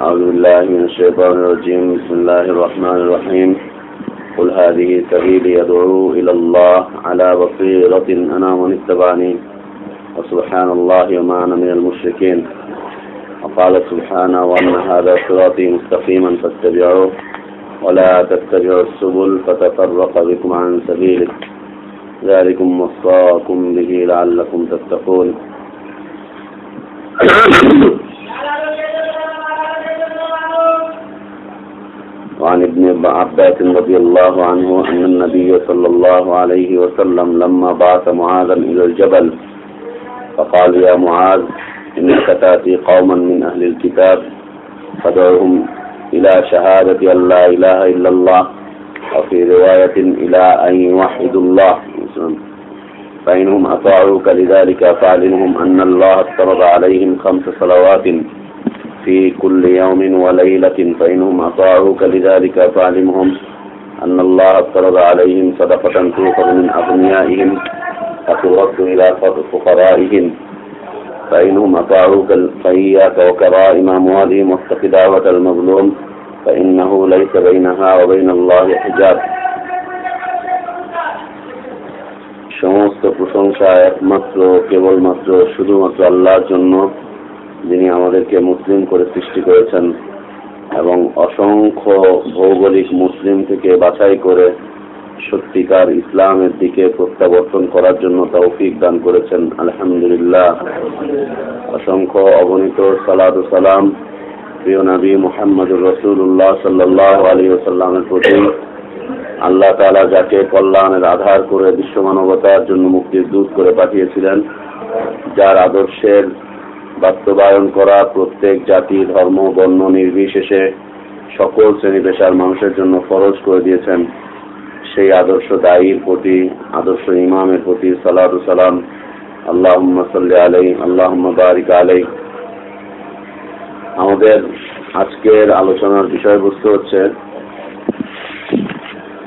أعوذ بالله من الشيطان الرجيم بسم الله الرحمن الرحيم قل هذه سبيلي يدعو إلى الله على بصيرة أنا ومن اتبعني وسبحان الله وما أنا من المشركين وقال سبحانه وأن هذا صراطي مستقيما فاتبعوه ولا تتبعوا السبل فتفرق بكم عن سبيله ذلكم وصاكم به لعلكم تتقون وعن ابن عباس رضي الله عنه أن النبي صلى الله عليه وسلم لما بعث معاذا إلى الجبل فقال يا معاذ إنك تأتي قوما من أهل الكتاب فدعوهم إلى شهادة أن لا إله إلا الله وفي رواية إلى أن يوحدوا الله. فإنهم أطاعوك لذلك فاعلمهم أن الله افترض عليهم خمس صلوات. في كل يوم وليلة فإنهم أطاعوك لذلك فاعلمهم أن الله افترض عليهم صدقة تؤخذ من أغنيائهم فترد إلى فقرائهم فإنهم أطاعوك فإياك وكرائم أموالهم واتق دعوة المظلوم فإنه ليس بينها وبين الله حجاب সমস্ত প্রশংসা একমাত্র কেবলমাত্র শুধুমাত্র আল্লাহর জন্য যিনি আমাদেরকে মুসলিম করে সৃষ্টি করেছেন এবং অসংখ্য ভৌগোলিক মুসলিম থেকে বাছাই করে সত্যিকার ইসলামের দিকে প্রত্যাবর্তন করার জন্য তৌফিক দান করেছেন। আলহামদুলিল্লাহ। অসংখ্য অগণিত সালাদ সালাম প্রিয় নবী মোহাম্মদুর রসুল্লাহ সাল্লাহ আলী সাল্লামের প্রতি। আল্লাহ তালা যাকে কল্যাণের আধার করে বিশ্ব মানবতার জন্য মুক্তির দূত করে পাঠিয়েছিলেন, যার আদর্শের বাস্তবায়ন করা প্রত্যেক জাতি ধর্ম, বর্ণ নির্বিশেষে সকল শ্রেণি পেশার মানুষের জন্য ফরজ করে দিয়েছেন। সেই আদর্শ দায়ীর প্রতি, আদর্শ ইমামের প্রতি সালাদু সালাম। আল্লাহ সাল্লি আলাই আল্লাহ বারিক আলাই আমাদের আজকের আলোচনার বিষয়বস্তু হচ্ছে,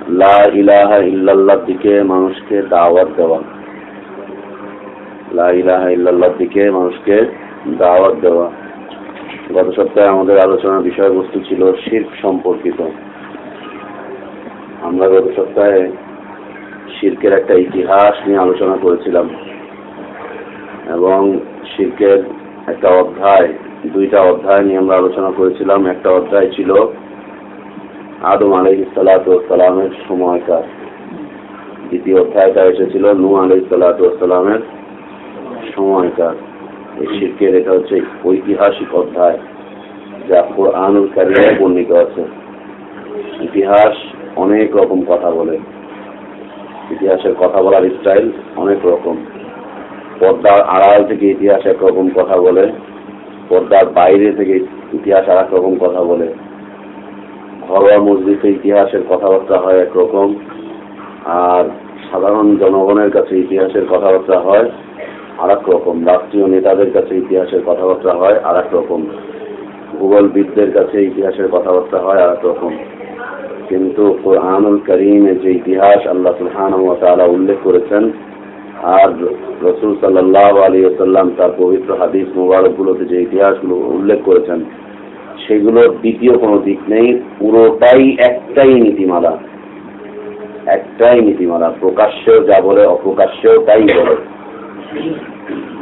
লা ইলাহা ইল্লাল্লাহর দিকে মানুষকে দাওয়াত দেওয়া। লা ইলাহা ইল্লাল্লাহর দিকে মানুষকে দাওয়াত দেওয়া। গত সপ্তাহে আমাদের আলোচনার বিষয়বস্তু ছিল শির্ক সম্পর্কিত। আমরা গত সপ্তাহে শির্কের একটা ইতিহাস নিয়ে আলোচনা করেছিলাম এবং শির্কের একটা অধ্যায়, দুইটা অধ্যায় নিয়ে আমরা আলোচনা করেছিলাম। একটা অধ্যায় ছিল আদম আলহ সালাতামের সময়কার। দ্বিতীয় অধ্যায়টা এসেছিল নু আলহ সালাতামের সময়কার। এই শিল্পের এটা হচ্ছে ঐতিহাসিক অধ্যায় যা কোরআনুল কারিমে বর্ণিত আছে। ইতিহাস অনেক রকম কথা বলে। ইতিহাসের কথা বলার স্টাইল অনেক রকম। পর্দার আড়াল থেকে ইতিহাস একরকম কথা বলে। পর্দার বাইরে থেকে ইতিহাস আর রকম কথা বলে। ঘরোয়া মসজিদে ইতিহাসের কথাবার্তা হয় একরকম আর সাধারণ জনগণের কাছে ইতিহাসের কথাবার্তা হয় আর রকম রাষ্ট্রীয় নেতাদের কাছে ইতিহাসের কথাবার্তা হয় আর রকম ভূগোলবিদদের কাছে ইতিহাসের কথাবার্তা হয় আর রকম। কিন্তু কোরআনুল করিমের যে ইতিহাস আল্লাহ সুলহান তালা উল্লেখ করেছেন, আর রসুল সাল্লাহ আলী সাল্লাম তার পবিত্র হাদিস মুবারকগুলোতে যে ইতিহাসগুলো উল্লেখ করেছেন, সেগুলোর দ্বিতীয় কোনো দিক নেই, পুরোটাই একটাই নীতিমালা। একটাই নীতিমালা, প্রকাশ্যেও যা বলে অপ্রকাশ্যেও তাই বলে।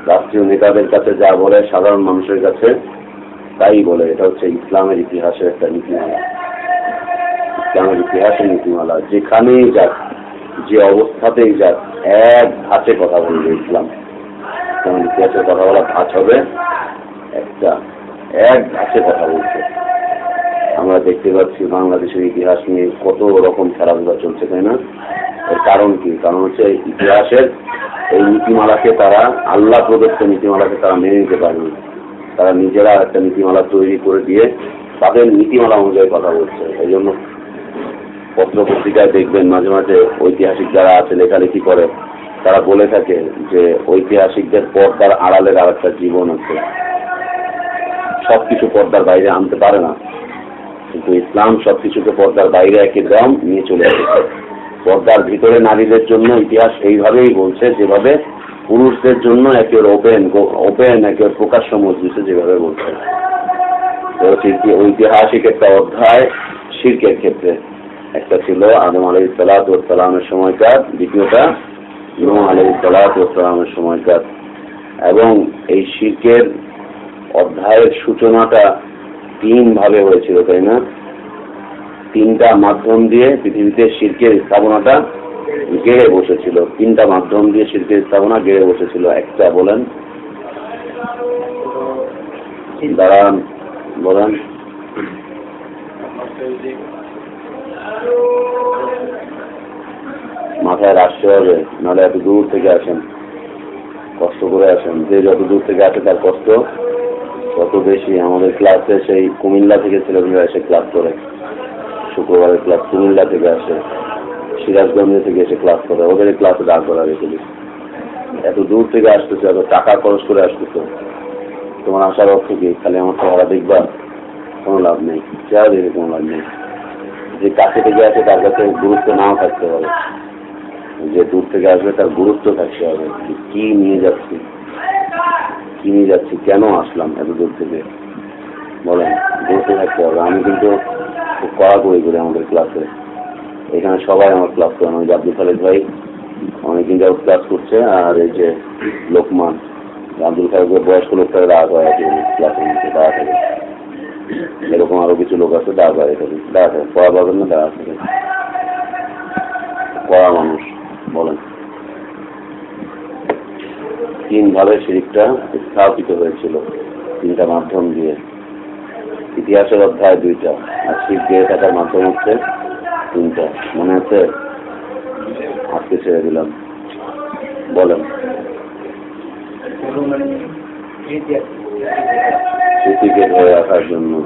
রাষ্ট্রীয় নেতাদের কাছে যা বলে, সাধারণ মানুষের কাছে তাই বলে। এটা হচ্ছে ইসলামের ইতিহাসের একটা নীতিমালা। ইসলামের ইতিহাসের নীতিমালা। যেখানেই যাক, যে অবস্থাতেই যাক, এক ধাঁচে কথা বলবে ইসলাম। ইসলামের ইতিহাসের কথা বলা ধাঁচ হবে, একটা এক ধাঁচে কথা বলছে আমরা দেখতে পাচ্ছি বাংলাদেশের ইতিহাস নিয়ে কত রকম খেলাধুলা চলছে, তাই না? এর কারণ কি? কারণ হচ্ছে ইতিহাসের এই নীতিমালাকে তারা, আল্লাহ প্রদত্ত নীতিমালাকে তারা মেনে নিতে পারেনি। তারা নিজেরা একটা নীতিমালা তৈরি করে দিয়ে তাদের নীতিমালা অনুযায়ী কথা বলছে। এই জন্য পত্র পত্রিকায় দেখবেন মাঝে মাঝে ঐতিহাসিক যারা আছে লেখালেখি করে? তারা বলে থাকে যে ঐতিহাসিকদের পর্দার আড়ালের আর একটা জীবন আছে। সবকিছু পর্দার বাইরে আনতে পারে না। কিন্তু ইসলাম সবকিছুকে পর্দার বাইরে একদম নিয়ে চলে এসেছে পর্দার ভিতরে নারীদের জন্য ইতিহাস এইভাবেই বলছে, যেভাবে পুরুষদের জন্য একের ওপেন ওপেন একের প্রকাশ্য মজলিসে যেভাবে বলছে। ঐতিহাসিক একটা অধ্যায় শির্কের ক্ষেত্রে। একটা ছিল আদম আলাই সালাতামের সময়কার, দ্বিতীয়টা নু আলাই সালাতামের সময়কার। এবং এই শির্কের অধ্যায়ের সূচনাটা তিন ভাবে হয়েছিল, তাই না? তিনটা মাধ্যম দিয়ে পৃথিবীতে শিল্পের স্থাপনাটা গেড়ে বসেছিল। তিনটা মাধ্যম দিয়ে শিল্পের স্থাপনা গেড়ে বসেছিল। একটা বলেন। দাঁড়ান, বলেন। মাথায় রাখতে হবে, নাহলে এত দূর থেকে আসেন, কষ্ট করে আসেন। যে যত দূর থেকে আসে তার কষ্ট। তত বেশি আমাদের ক্লাসে সেই কুমিল্লা থেকে ছেলেমেয়েরা এসে ক্লাস করে। শুক্রবারের ক্লাস কুমিল্লা থেকে আসে, সিরাজগঞ্জ থেকে এসে ক্লাস করে ওদের ক্লাসে দাঁড় করা রেখেছি এত দূর থেকে আসতেছে, এত টাকা খরচ করে আসতেছে। তোমার আসার অর্থ কি? খালি আমার চেহারা দেখবা, কোনো লাভ নেই। চেহারা দেখে কোনো লাভ নেই। যে কাছে থেকে আসে, তার কাছে গুরুত্ব নাও থাকতে হবে। যে দূর থেকে আসবে, তার গুরুত্ব থাকতে হবে। কি নিয়ে যাচ্ছি? কি নিয়ে যাচ্ছি? কেন আসলাম এত দূর থেকে? বলেন, গুরুত্ব থাকতে হবে। আমি কিন্তু খুব কড়াকড়ি করি আমাদের ক্লাসে এখানে সবাই আমার ক্লাস করেন। ওই আব্দুল খালেদ ভাই অনেকদিন যাবত ক্লাস করছে আর এই যে লোকমান, আব্দুল খালেদের বয়স্ক লোকটা দাঁড়া করে আছে ক্লাসের মধ্যে দাঁড়া থাকে এরকম আরও কিছু লোক আছে, দাঁড়া করে থাকে দাঁড়া থাকে পড়া পাবেন না দাঁড়া থাকে পড়া মানুষ, বলেন। তিন ভাবে শিরিকটা স্থাপিত হয়েছিল তিনটা মাধ্যম দিয়ে। ইতিহাসের অধ্যায় দুইটা। আর দিয়ে থাকার মাধ্যম হচ্ছে? তিনটা। মনে আছে? আজকে ছেড়ে দিলাম। বলেন। জন্য।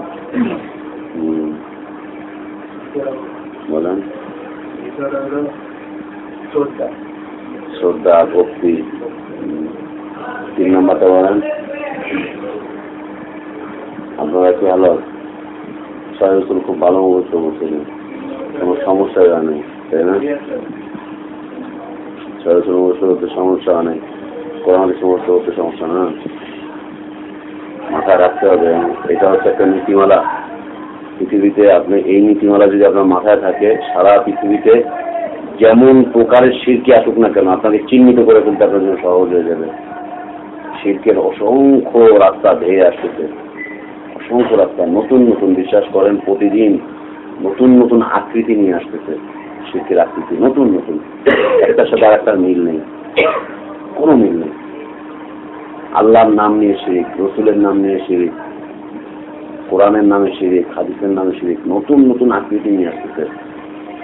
বলেন। শ্রদ্ধা, ভক্তি। তিন নম্বরটা বলেন। আপনারা কি ভালো সহায়তুল খুব ভালো মুহূর্ত বলছিলেন কোনো সমস্যা নেই, তাই না? মুখস্থ করতে সমস্যা নেই। কোরআন সমস্ত করতে সমস্যা না। মাথায় রাখতে হবে এটা হচ্ছে একটা নীতিমালা। পৃথিবীতে আপনি এই নীতিমালা যদি আপনার মাথায় থাকে, সারা পৃথিবীতে যেমন প্রকারের শিরকে আসুক না কেন, আপনাকে চিহ্নিত করে ফেলতে আপনার জন্য সহজ হয়ে যাবে। শিরকের অসংখ্য রাস্তা ধেয়ে আসতেছে। অসংখ্য রাস্তা নতুন নতুন বিশ্বাস করেন, প্রতিদিন নতুন নতুন আকৃতি নিয়ে আসতেছে। শিল্পের আকৃতি, নতুন নতুন। একটার সাথে আর একটার মিল নেই। কোনো মিল নেই। আল্লাহর নাম নিয়ে শিরিক, রসুলের নাম নিয়ে শিরিক, কোরআনের নামে শিরিক, হাদিসের নামে শিরিক, নতুন নতুন আকৃতি নিয়ে আসতেছে।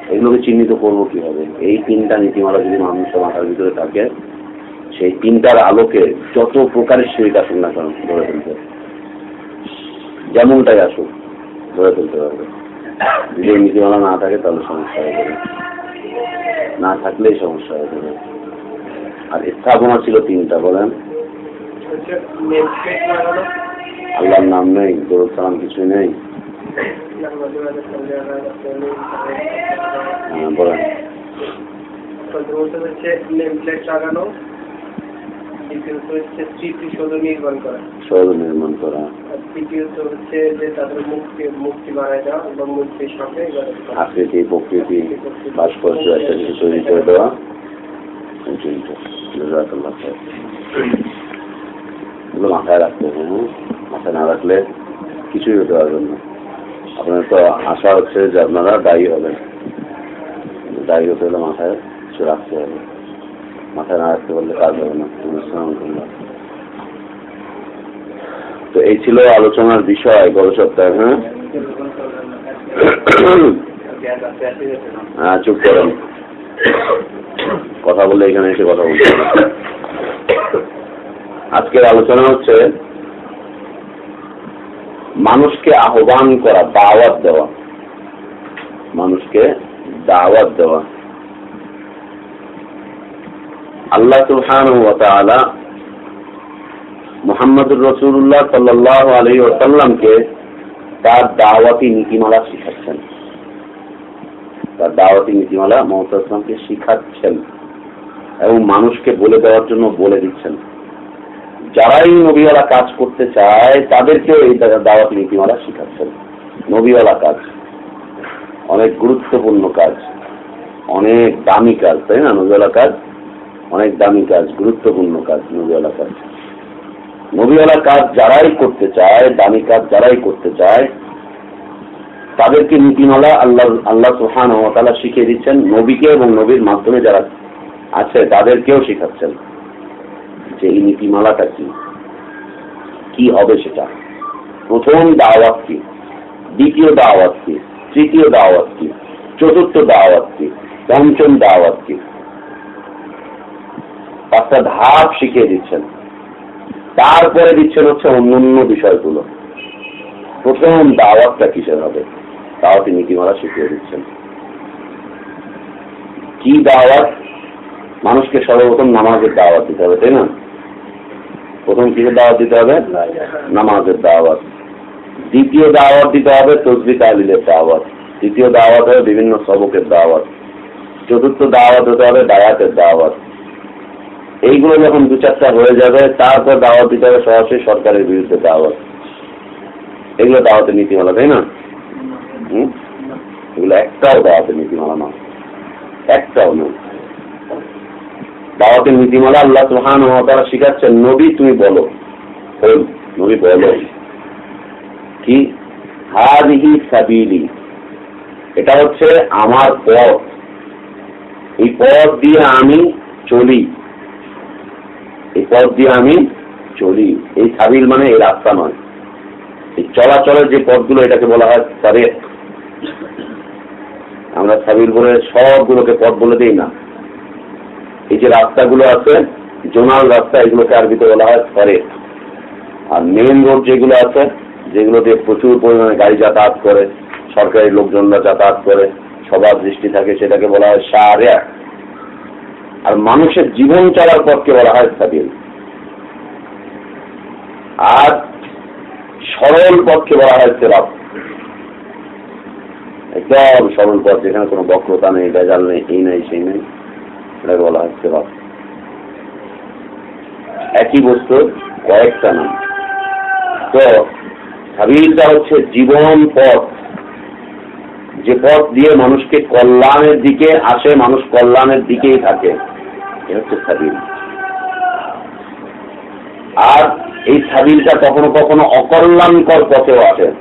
এগুলোকে চিহ্নিত করব কীভাবে? এই তিনটা নীতিমালা যদি মানুষের মাথার ভিতরে থাকে, সেই তিনটার আলোকে যত প্রকারের শিরিক আসুক না কেন ধরে ফেলতে যেমনটাই আসুক ধরে ফেলতে পারবে। যদি নীতিমালা না থাকে তাহলে সমস্যা হয়ে যাবে। না থাকলেই সমস্যা হয়ে যাবে। আর স্থাপনা ছিল তিনটা বলেন। আল্লাহর নাম নেই দরুদ সালাম কিছুই নেই। হ্যাঁ, বলেন। নেম দ্বিতীয়ত হচ্ছে স্মৃতি সৌধ নির্মাণ করা। সহজ নির্মাণ করা। তৃতীয়ত হচ্ছে যে তাদের মুক্তি মুক্তি বানায় দেওয়া এবং মুক্তির সাথে আকৃতি প্রকৃতি ভাস্কর্য একটা কিছু তৈরি করে দেওয়া। এই তিনটা জাজাকাল্লাহ খায়ের। এগুলো মাথায় রাখতে হবে হ্যাঁ? মাথায় না রাখলে কিছুই হতে পারবেন না। আপনার তো আশা হচ্ছে যে আপনারা দায়ী হবেন। দায়ী হতে হলে মাথায় কিছু রাখতে হবে। মাথায় না রাখতে পারলে কাজ হবে না তো এই ছিল আলোচনার বিষয় গত সপ্তাহে হ্যাঁ? হ্যাঁ চুপ করেন কথা বললে এখানে এসে কথা বলতে আজকের আলোচনা হচ্ছে, মানুষকে আহ্বান করা, দাওয়াত দেওয়া। মানুষকে দাওয়াত দেওয়া। আল্লাহ সুবহানাহু ওয়া তাআলা মুহাম্মদুর রাসূলুল্লাহ সাল্লাল্লাহু আলাইহি তার দাওয়াতি নীতিমালা শিখাচ্ছেন। তার দাওয়াতি নীতিমালা মোহাম্মদ ইসলামকে শিখাচ্ছেন এবং মানুষকে বলে দেওয়ার জন্য বলে দিচ্ছেন। যারাই নবীওয়ালা কাজ করতে চায়, তাদেরকেও এই দাওয়াতি নীতিমালা শিখাচ্ছেন। নবীওয়ালা কাজ অনেক গুরুত্বপূর্ণ কাজ, অনেক দামি কাজ, তাই না? নবীওয়ালা কাজ অনেক দামি কাজ, গুরুত্বপূর্ণ কাজ, নবীওয়ালা কাজ। নবীওয়ালা কাজ যারাই করতে চায়, দামি কাজ যারাই করতে চায়, তাদেরকে নীতিমালা আল্লাহ আল্লাহ সুহান তালা শিখিয়ে দিচ্ছেন। নবীকে এবং নবীর মাধ্যমে যারা আছে, তাদেরকেও শিখাচ্ছেন যে এই নীতিমালাটা কি। কি হবে সেটা? প্রথম দাওয়াত কি? দ্বিতীয় দাওয়াত কি? তৃতীয় দাওয়াত কি? চতুর্থ দাওয়াত কি? পঞ্চম দাওয়াত কি? পাঁচটা ধাপ শিখিয়ে দিচ্ছেন। তারপরে দিচ্ছেন হচ্ছে অন্যান্য বিষয়গুলো। প্রথম দাওয়াতটা কিসের হবে? দাওয়াতি নীতিমালা শিখিয়ে দিচ্ছেন। কি দাওয়াত? মানুষকে সর্বপ্রথম নামাজের দাওয়াত দিতে হবে, তাই না? প্রথম কিসের দাওয়াত দিতে হবে? নামাজের দাওয়াত। দ্বিতীয় দাওয়াত দিতে হবে তসবি তালিলের দাওয়াত। তৃতীয় দাওয়াত হবে বিভিন্ন সবকের দাওয়াত। চতুর্থ দাওয়াত হতে হবে দায়াতের দাওয়াত। এইগুলো যখন দু চারটা হয়ে যাবে, তারপর দাওয়াত দিতে হবে সরাসরি সরকারের বিরুদ্ধে দাওয়াত। এগুলো দাওয়াতের নীতিমালা, তাই না? এগুলো একটাও দাওয়াতের নীতিমালা না একটাও না দাওয়াতের নীতিমালা আল্লাহ সুহান তারা শিখাচ্ছেন, নবী তুমি বলো। বল, নবী বলো। কি? হাদিহি সাবিলি। এটা হচ্ছে আমার পথ। এই পথ দিয়ে আমি চলি। এই পথ দিয়ে আমি চলি। এই সাবিল মানে এই রাস্তা নয়। এই চলাচলের যে পথগুলো এটাকে বলা হয় তারে আমরা সাবিল বলে সবগুলোকে পথ বলে দিই না। এই যে রাস্তাগুলো আছে, জোনাল রাস্তা, এগুলোকে আরবিতে বলা হয় ফরে আর মেন রোড যেগুলো আছে, যেগুলো দিয়ে প্রচুর পরিমাণে গাড়ি যাতায়াত করে, সরকারি লোকজনরা যাতায়াত করে, সবার দৃষ্টি থাকে, সেটাকে বলা হয় সারিয়া আর মানুষের জীবন চলার পথকে বলা হয় সাবিল। আর সরল পথকে বলা হয় সেরাপ একদম সরল পথ, যেখানে কোনো বক্রতা নেই বেজাল নেই, এই নেই, সেই নেই এটাকে বলা হয় সেরাপ একই বস্তু, কয়েকটা নাম। তো সাবিলটা হচ্ছে জীবন পথ। যে পথ দিয়ে মানুষকে কল্যাণের দিকে আসে, মানুষ কল্যাণের দিকেই থাকে। আর এই সাবিলটা কখনো কখনো অকল্যাণকর পথেও আসে।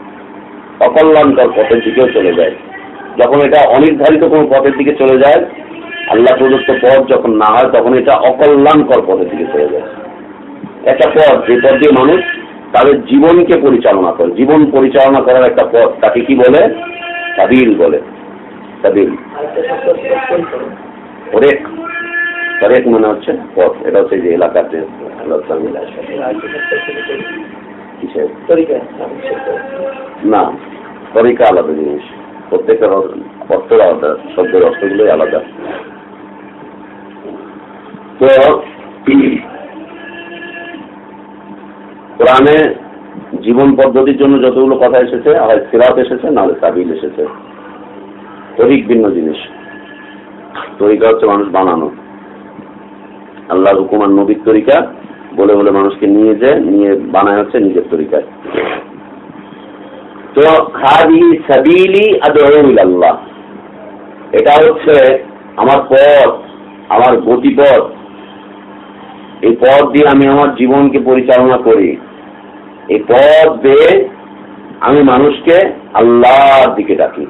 অকল্যাণকর পথের দিকেও চলে যায়। যখন এটা অনির্ধারিত কোনো পথের দিকে চলে যায়, আল্লাহ প্রদত্ত পথ যখন না হয়, তখন এটা অকল্যাণকর পথের দিকে চলে যায়। একটা পথ, যে পথ দিয়ে মানুষ তাদের জীবনকে পরিচালনা করে। জীবন পরিচালনা করার একটা পথ তাকে কি বলে? সাবিল বলে। সাবিল। হরেক হরেক মানে হচ্ছে পথ। এটা হচ্ছে যে এলাকার যে না, তরিকা আলাদা জিনিস। প্রত্যেকটা অর্থ আলাদা, শব্দের অর্থগুলোই আলাদা। তো, কোরআনে জীবন পদ্ধতির জন্য যতগুলো কথা এসেছে, হয় সিরাত এসেছে, নাহলে সাবিল এসেছে। তরিক ভিন্ন জিনিস। তরিকা হচ্ছে মানুষ বানানো। আল্লাহ হুকুমার নবীর তরিকা, বলে বলে মানুষকে নিয়ে যে, নিয়ে বানায় হচ্ছে নিজের তরিকায়। তো আল্লাহ এটা হচ্ছে আমার পথ, আমার গতিপথ। এই পথ দিয়ে আমি আমার জীবনকে পরিচালনা করি। এই পথ দিয়ে আমি মানুষকে আল্লাহর দিকে ডাকি।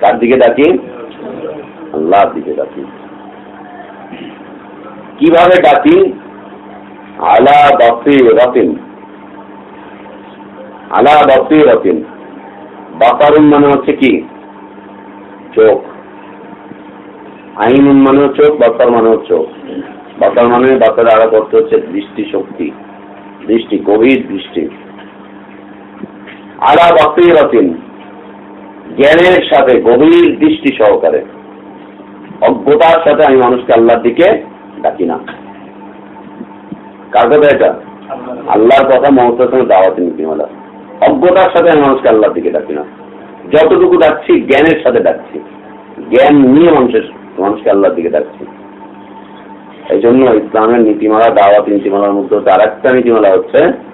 কার দিকে ডাকি? আল্লাহর দিকে ডাকি। কীভাবে ডাকি? আলা বাপি রতিন আলা বাপি রতিন বাকারুন মানে হচ্ছে কি? চোখ। আইনুন মানে চোখ বাকার মানে চোখ। বাকার মানে বাকার আড়া করতে হচ্ছে দৃষ্টি শক্তি দৃষ্টি, গভীর দৃষ্টি। আলা বাসিরাতিন, জ্ঞানের সাথে গভীর দৃষ্টি সহকারে। অজ্ঞতার সাথে আমি মানুষকে আল্লাহর দিকে ডাকি না। কার কথা এটা? আল্লাহর কথা মহত্বের দাওয়াতি নীতিমালা অজ্ঞতার সাথে আমি মানুষকে আল্লাহর দিকে ডাকি না। যতটুকু ডাকছি, জ্ঞানের সাথে ডাকছি। জ্ঞান নিয়ে মানুষের মানুষকে আল্লাহর দিকে ডাকছি। এই জন্য ইসলামের নীতিমালা, দাওয়াত নীতিমালার মধ্যে আর একটা নীতিমালা হচ্ছে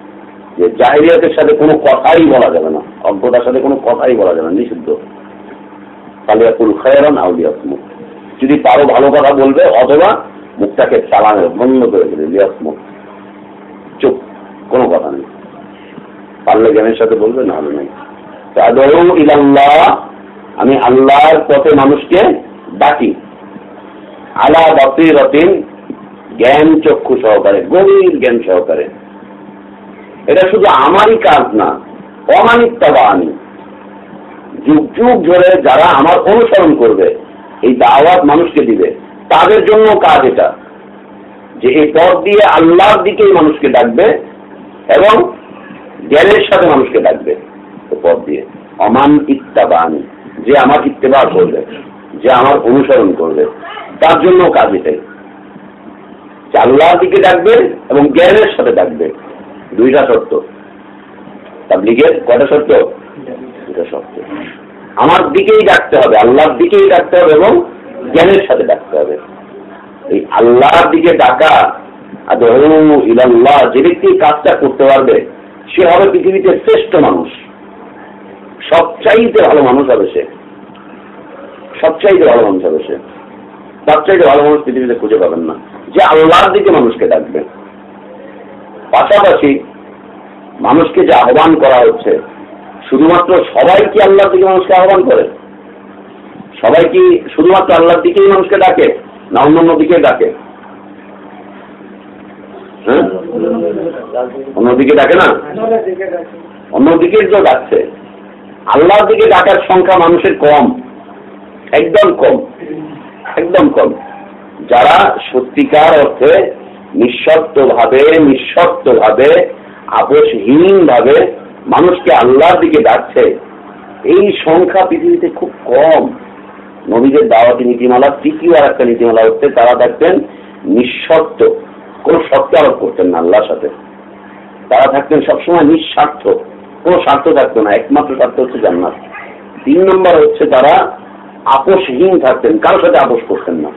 যে জাহিরিয়াতের সাথে কোনো কথাই বলা যাবে না, অজ্ঞতার সাথে কোনো কথাই বলা যাবে না, নিষিদ্ধ। কালিয়াকুল খায়রান আউলিয়াসমুখ যদি পারো ভালো কথা বলবে, অথবা মুখটাকে চালানো বন্ধ করে দেবে লিয়াসমুখ চুপ, কোনো কথা নেই। পারলে জ্ঞানের সাথে বলবে, না হলে নেই। ইলাল্লাহ, আমি আল্লাহর পথে মানুষকে ডাকি। আলা বাসিরাতিন জ্ঞান চক্ষু সহকারে, গভীর জ্ঞান সহকারে। এটা শুধু আমারই কাজ না অমানিত্যাবানি যুগ যুগ ধরে যারা আমার অনুসরণ করবে, এই দাওয়াত মানুষকে দিবে। তাদের জন্য কাজ এটা, যে এই পথ দিয়ে আল্লাহর দিকেই মানুষকে ডাকবে এবং জ্ঞানের সাথে মানুষকে ডাকবে পথ দিয়ে। অমান ইত্তাবানি যে আমার ইত্তেবা করবে, যে আমার অনুসরণ করবে, তার জন্য কাজ এটাই। আল্লাহর দিকে ডাকবে এবং জ্ঞানের সাথে ডাকবে। দুইটা শর্ত। তাবলিগের কয়টা শর্ত? দুটা শর্ত। আমার দিকেই ডাকতে হবে, আল্লাহর দিকেই ডাকতে হবে এবং জ্ঞানের সাথে ডাকতে হবে। এই আল্লাহর দিকে ডাকা ইলাল্লাহ, যে ব্যক্তি কাজটা করতে পারবে, সে হবে পৃথিবীতে শ্রেষ্ঠ মানুষ। সবচাইতে ভালো মানুষ হবে সে। সবচাইতে ভালো মানুষ হবে সে। তার চাইতে ভালো মানুষ পৃথিবীতে খুঁজে পাবেন না। যে আল্লাহর দিকে মানুষকে ডাকবে। পাশাপাশি মানুষকে যে আহ্বান করা হচ্ছে, শুধুমাত্র সবাই কি আল্লাহর দিকে মানুষকে আহ্বান করে? সবাই কি শুধুমাত্র আল্লাহর দিকেই মানুষকে ডাকে, না অন্য দিকে ডাকে? হ্যাঁ? অন্যদিকে ডাকে না? অন্যদিকে তো ডাকছে। আল্লাহর দিকে ডাকার সংখ্যা মানুষের কম, একদম কম একদম কম। যারা সত্যিকার অর্থে নিঃশর্ত ভাবে নিঃশর্ত ভাবে আপোষহীন ভাবে মানুষকে আল্লাহর দিকে ডাকছে। এই সংখ্যা পৃথিবীতে খুব কম। নবীদের দাওয়াতি নীতিমালা, তৃতীয় আর একটা নীতিমালা হচ্ছে, তারা থাকতেন নিঃশর্ত কোনো শর্ত আরোপ করতেন না আল্লাহর সাথে। তারা থাকতেন সবসময় নিঃস্বার্থ। কোনো স্বার্থ থাকতো না, একমাত্র স্বার্থ হচ্ছে জান্নাত। তিন নম্বর হচ্ছে তারা আপোষহীন থাকতেন কারোর সাথে আপোষ করতেন না।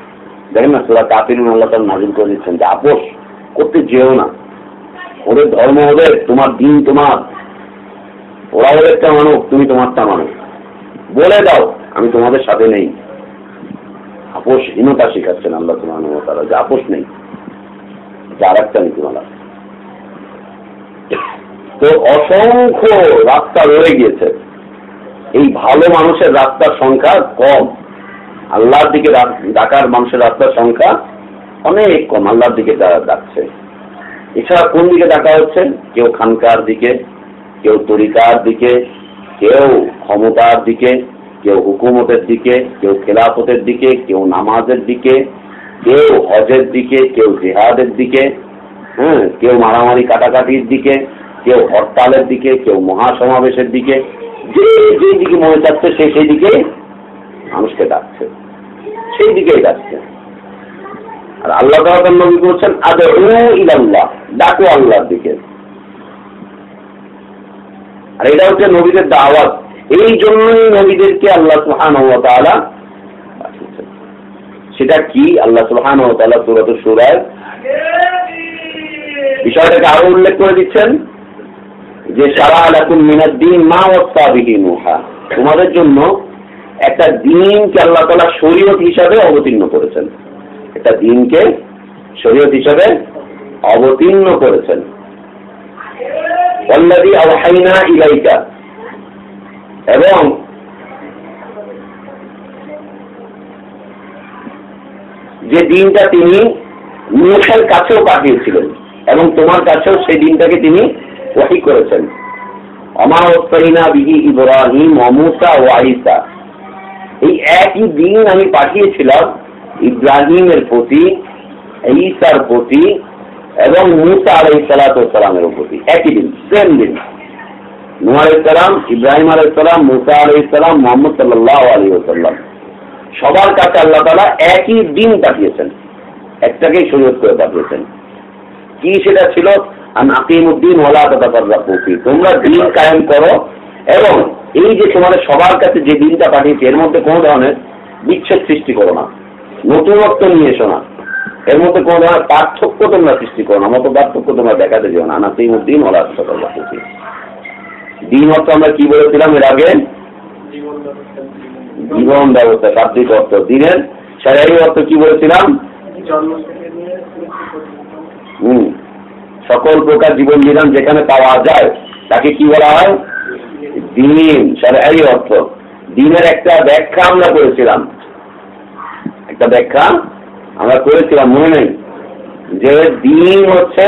দেখেন না তোরা কাপিরুন আল্লাহ নাজিল করে দিচ্ছেন। যে আপোষ, করতে যেও না। ওদের ধর্ম ওদের, তোমার দিন তোমার। ওরা ওদেরটা মানুষ তুমি তোমারটা মানুষ বলে দাও, আমি তোমাদের সাথে নেই। আপোষহীনতা শেখাচ্ছেন আল্লাহ তোমার তারা যে আপোষ নেই। যার একটা নীতিমালা তো অসংখ্য রাস্তা রয়ে গিয়েছে। এই ভালো মানুষের রাস্তার সংখ্যা কম। আল্লাহর দিকে ডাকার মানুষের রাস্তার সংখ্যা অনেক কম, আল্লাহর দিকে ডাকছে। এছাড়া কোন দিকে ডাকা হচ্ছে? কেউ খানকার দিকে, কেউ তরিকার দিকে, কেউ ক্ষমতার দিকে, কেউ হুকুমতের দিকে, কেউ খেলাফতের দিকে, কেউ নামাজের দিকে, কেউ হজের দিকে, কেউ জেহাদের দিকে হ্যাঁ কেউ মারামারি কাটাকাটির দিকে, কেউ হরতালের দিকে, কেউ মহাসমাবেশের দিকে, যে যেই দিকে মনে চাচ্ছে সে সেই দিকে মানুষকে ডাকছে। সেই দিকেই ডাকছে আর আল্লাহ তাআলা নবী বলছেন, আদউ ইলাল্লাহ। ডাকো আল্লাহর দিকে। আর এটা হচ্ছে নবীদের দাওয়াত। এই জন্যই নবীদেরকে আল্লাহ পাঠিয়েছেন। সেটা কি? আল্লাহ তাআলা সূরাতুশ সূরায় বিষয়টাকে আরও উল্লেখ করে দিচ্ছেন, যে, সারা আলাকুম মিনাদ্দিন মা ওয়াসা বিহি তোমাদের জন্য একটা দিনকে আল্লাহ তাআলা শরীয়ত হিসাবে অবতীর্ণ করেছেন। একটা দিনকে শরীয়ত হিসাবে অবতীর্ণ করেছেন। ইলাইকা। এবং যে দিনটা তিনি মুসার কাছেও পাঠিয়েছিলেন এবং তোমার কাছেও সেই দিনটাকে তিনি ওয়াহি করেছেন। অমা বিহি ইব্রাহিম অমুসা ও আইসা। এই একই দিন আমি পাঠিয়েছিলাম ইব্রাহিমের প্রতি, ঈসার প্রতি এবং মুসা আলাই সালাতামের প্রতি। একই দিন সেম দিন। নূহ আলাইসালাম ইব্রাহিম আলাইসালাম মুসা আলাইসালাম মোহাম্মদ সাল্লাহ আলী ওসাল্লাম সবার কাছে আল্লাহ তালা একই দিন পাঠিয়েছেন। একটাকেই শরীয়ত করে পাঠিয়েছেন। কি সেটা ছিল? আকিমুদ্দিন ওলা তথাফি তোমরা দিন কায়েম করো এবং এই যে তোমাদের সবার কাছে যে দিনটা পাঠিয়েছে, এর মধ্যে কোনো ধরনের বিচ্ছেদ সৃষ্টি করো না। নতুনত্ব নিয়ে এসো না। এর মধ্যে কোনো ধরনের পার্থক্য তোমরা সৃষ্টি করো না। মতো পার্থক্য তোমরা দেখাতে যেও না। আকিমুদ্দিন ওলা তথাফি দিন অর্থ আমরা কি বলেছিলাম এর আগে? জীবন ব্যবস্থা, শাব্দিক অর্থ। দিনের শারীরিক অর্থ কি বলেছিলাম? হুম। সকল প্রকার জীবন বিধান যেখানে পাওয়া যায়, তাকে কি বলা হয়? দিন এই অর্থ, দিনের একটা ব্যাখ্যা আমরা করেছিলাম। একটা ব্যাখ্যা আমরা করেছিলাম, মনে নেই? যে দিন হচ্ছে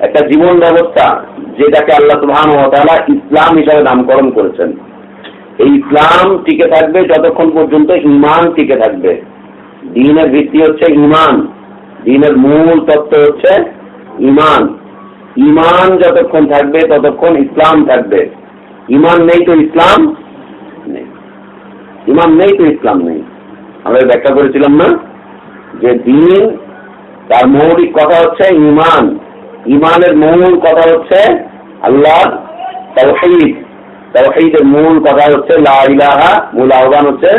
একটা জীবন ব্যবস্থা, যেটাকে আল্লাহ সুবহান ও তাআলা ইসলাম হিসাবে নামকরণ করেছেন। এই ইসলাম টিকে থাকবে যতক্ষণ পর্যন্ত ইমান টিকে থাকবে। দিনের ভিত্তি হচ্ছে ইমান দিনের মূল তত্ত্ব হচ্ছে ইমান ইমান যতক্ষণ থাকবে ততক্ষণ ইসলাম থাকবে। ইমান নেই তো ইসলাম? নেই। ইমান নেই তো ইসলাম নেই। আমরা ব্যাখ্যা করেছিলাম না যে দিন, তার মৌলিক কথা হচ্ছে ইমান। ইমানের মূল কথা হচ্ছে আল্লাহ তাওহীদ। তাওহীদের মূল কথা হচ্ছে লা ইলাহা, মূল আহ্বান হচ্ছে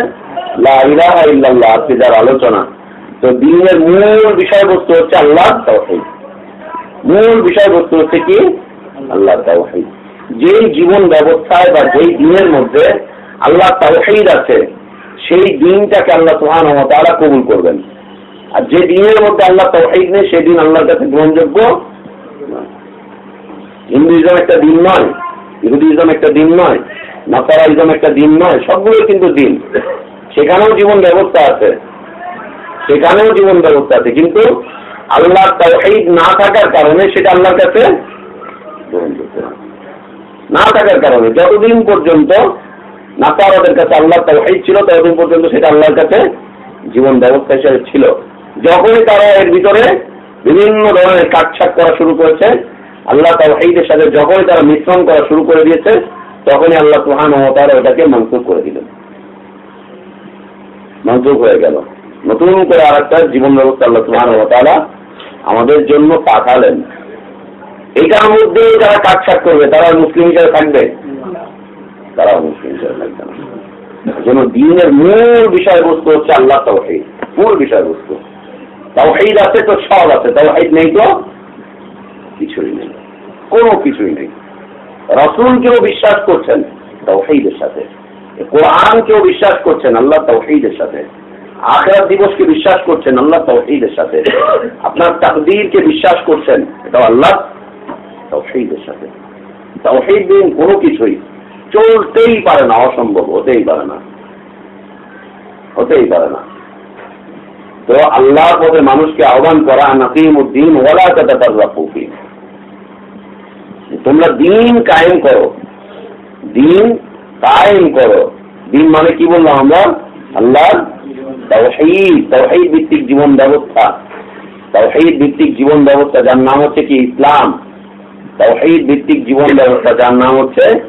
লা ইলাহা ইল্লাল্লাহ। আজকে যার আলোচনা, তো দিনের মূল বিষয়বস্তু হচ্ছে আল্লাহ তাওহীদ। মূল বিষয়বস্তু হচ্ছে কি? আল্লাহ তাওহীদ। যেই জীবন ব্যবস্থায় বা যেই দিনের মধ্যে আল্লাহ তাওহীদ আছে, সেই দিনটাকে আল্লাহ ওয়া তাআলা কবুল করবেন। আর যে দিনের মধ্যে আল্লাহ তাওহীদ নেই, সেই দিন আল্লাহর কাছে গ্রহণযোগ্য। হিন্দুইজম একটা দিন নয়, ইহুদিজম একটা দিন নয়, নাসারাইজম একটা দিন নয়, সবগুলোই কিন্তু দিন। সেখানেও জীবন ব্যবস্থা আছে, সেখানেও জীবন ব্যবস্থা আছে, কিন্তু আল্লাহ তাওহীদ না থাকার কারণে সেটা আল্লাহর কাছে গ্রহণযোগ্য না। না থাকার কারণে। যতদিন পর্যন্ত নাসারাদের কাছে আল্লাহ তাওহীদ ছিল, ততদিন পর্যন্ত সেটা আল্লাহর কাছে জীবন ব্যবস্থা হিসেবে ছিল। যখনই তারা এর ভিতরে বিভিন্ন ধরনের কাটছাট করা শুরু করেছে, আল্লাহ তাওহীদের সাথে যখনই তারা মিশ্রণ করা শুরু করে দিয়েছে, তখনই আল্লাহ সুহান ও তারা ওটাকে মনসুখ করে দিলেন। মনসুখ হয়ে গেল। নতুন করে আর একটা জীবন ব্যবস্থা আল্লাহ সুহান ও তারা আমাদের জন্য পাঠালেন। এটার মধ্যে যারা কাটছাট করবে, তারা মুসলিম হিসেবে থাকবে? তারা মুসলিম হিসেবে থাকবে না। দিনের মূল বিষয়বস্তু হচ্ছে আল্লাহ তাওহীদ। মূল বিষয়বস্তু। তাওহীদ আছে তো সব আছে। তাওহীদ নেই তো কিছুই নেই। কোনো কিছুই নেই। রসুল কেউ বিশ্বাস করছেন তাওহীদের সাথে। কোরআন কেউ বিশ্বাস করছেন আল্লাহ তাওহীদের সাথে। আখরাত দিবসকে বিশ্বাস করছেন আল্লাহ তাওহীদের সাথে। আপনার তাকদীরকে বিশ্বাস করছেন এটা আল্লাহ তাওহীদের সাথে। তাওহীদ কোনো কিছুই চলতেই পারে না, অসম্ভব, হতেই পারে না। হতেই পারে না। তো আল্লাহর পথে মানুষকে আহ্বান করা নাকিম উদ্দিন ওলা কাতাফি তোমরা দিন কায়েম করো। দিন কায়েম করো। দিন মানে কি বললাম আমরা? আল্লাহ তাওহীদ ভিত্তিক জীবন ব্যবস্থা। তাওহীদ ভিত্তিক জীবন ব্যবস্থা, যার নাম হচ্ছে কি? ইসলাম। তাওহীদ ভিত্তিক জীবন ব্যবস্থা যার নাম হচ্ছে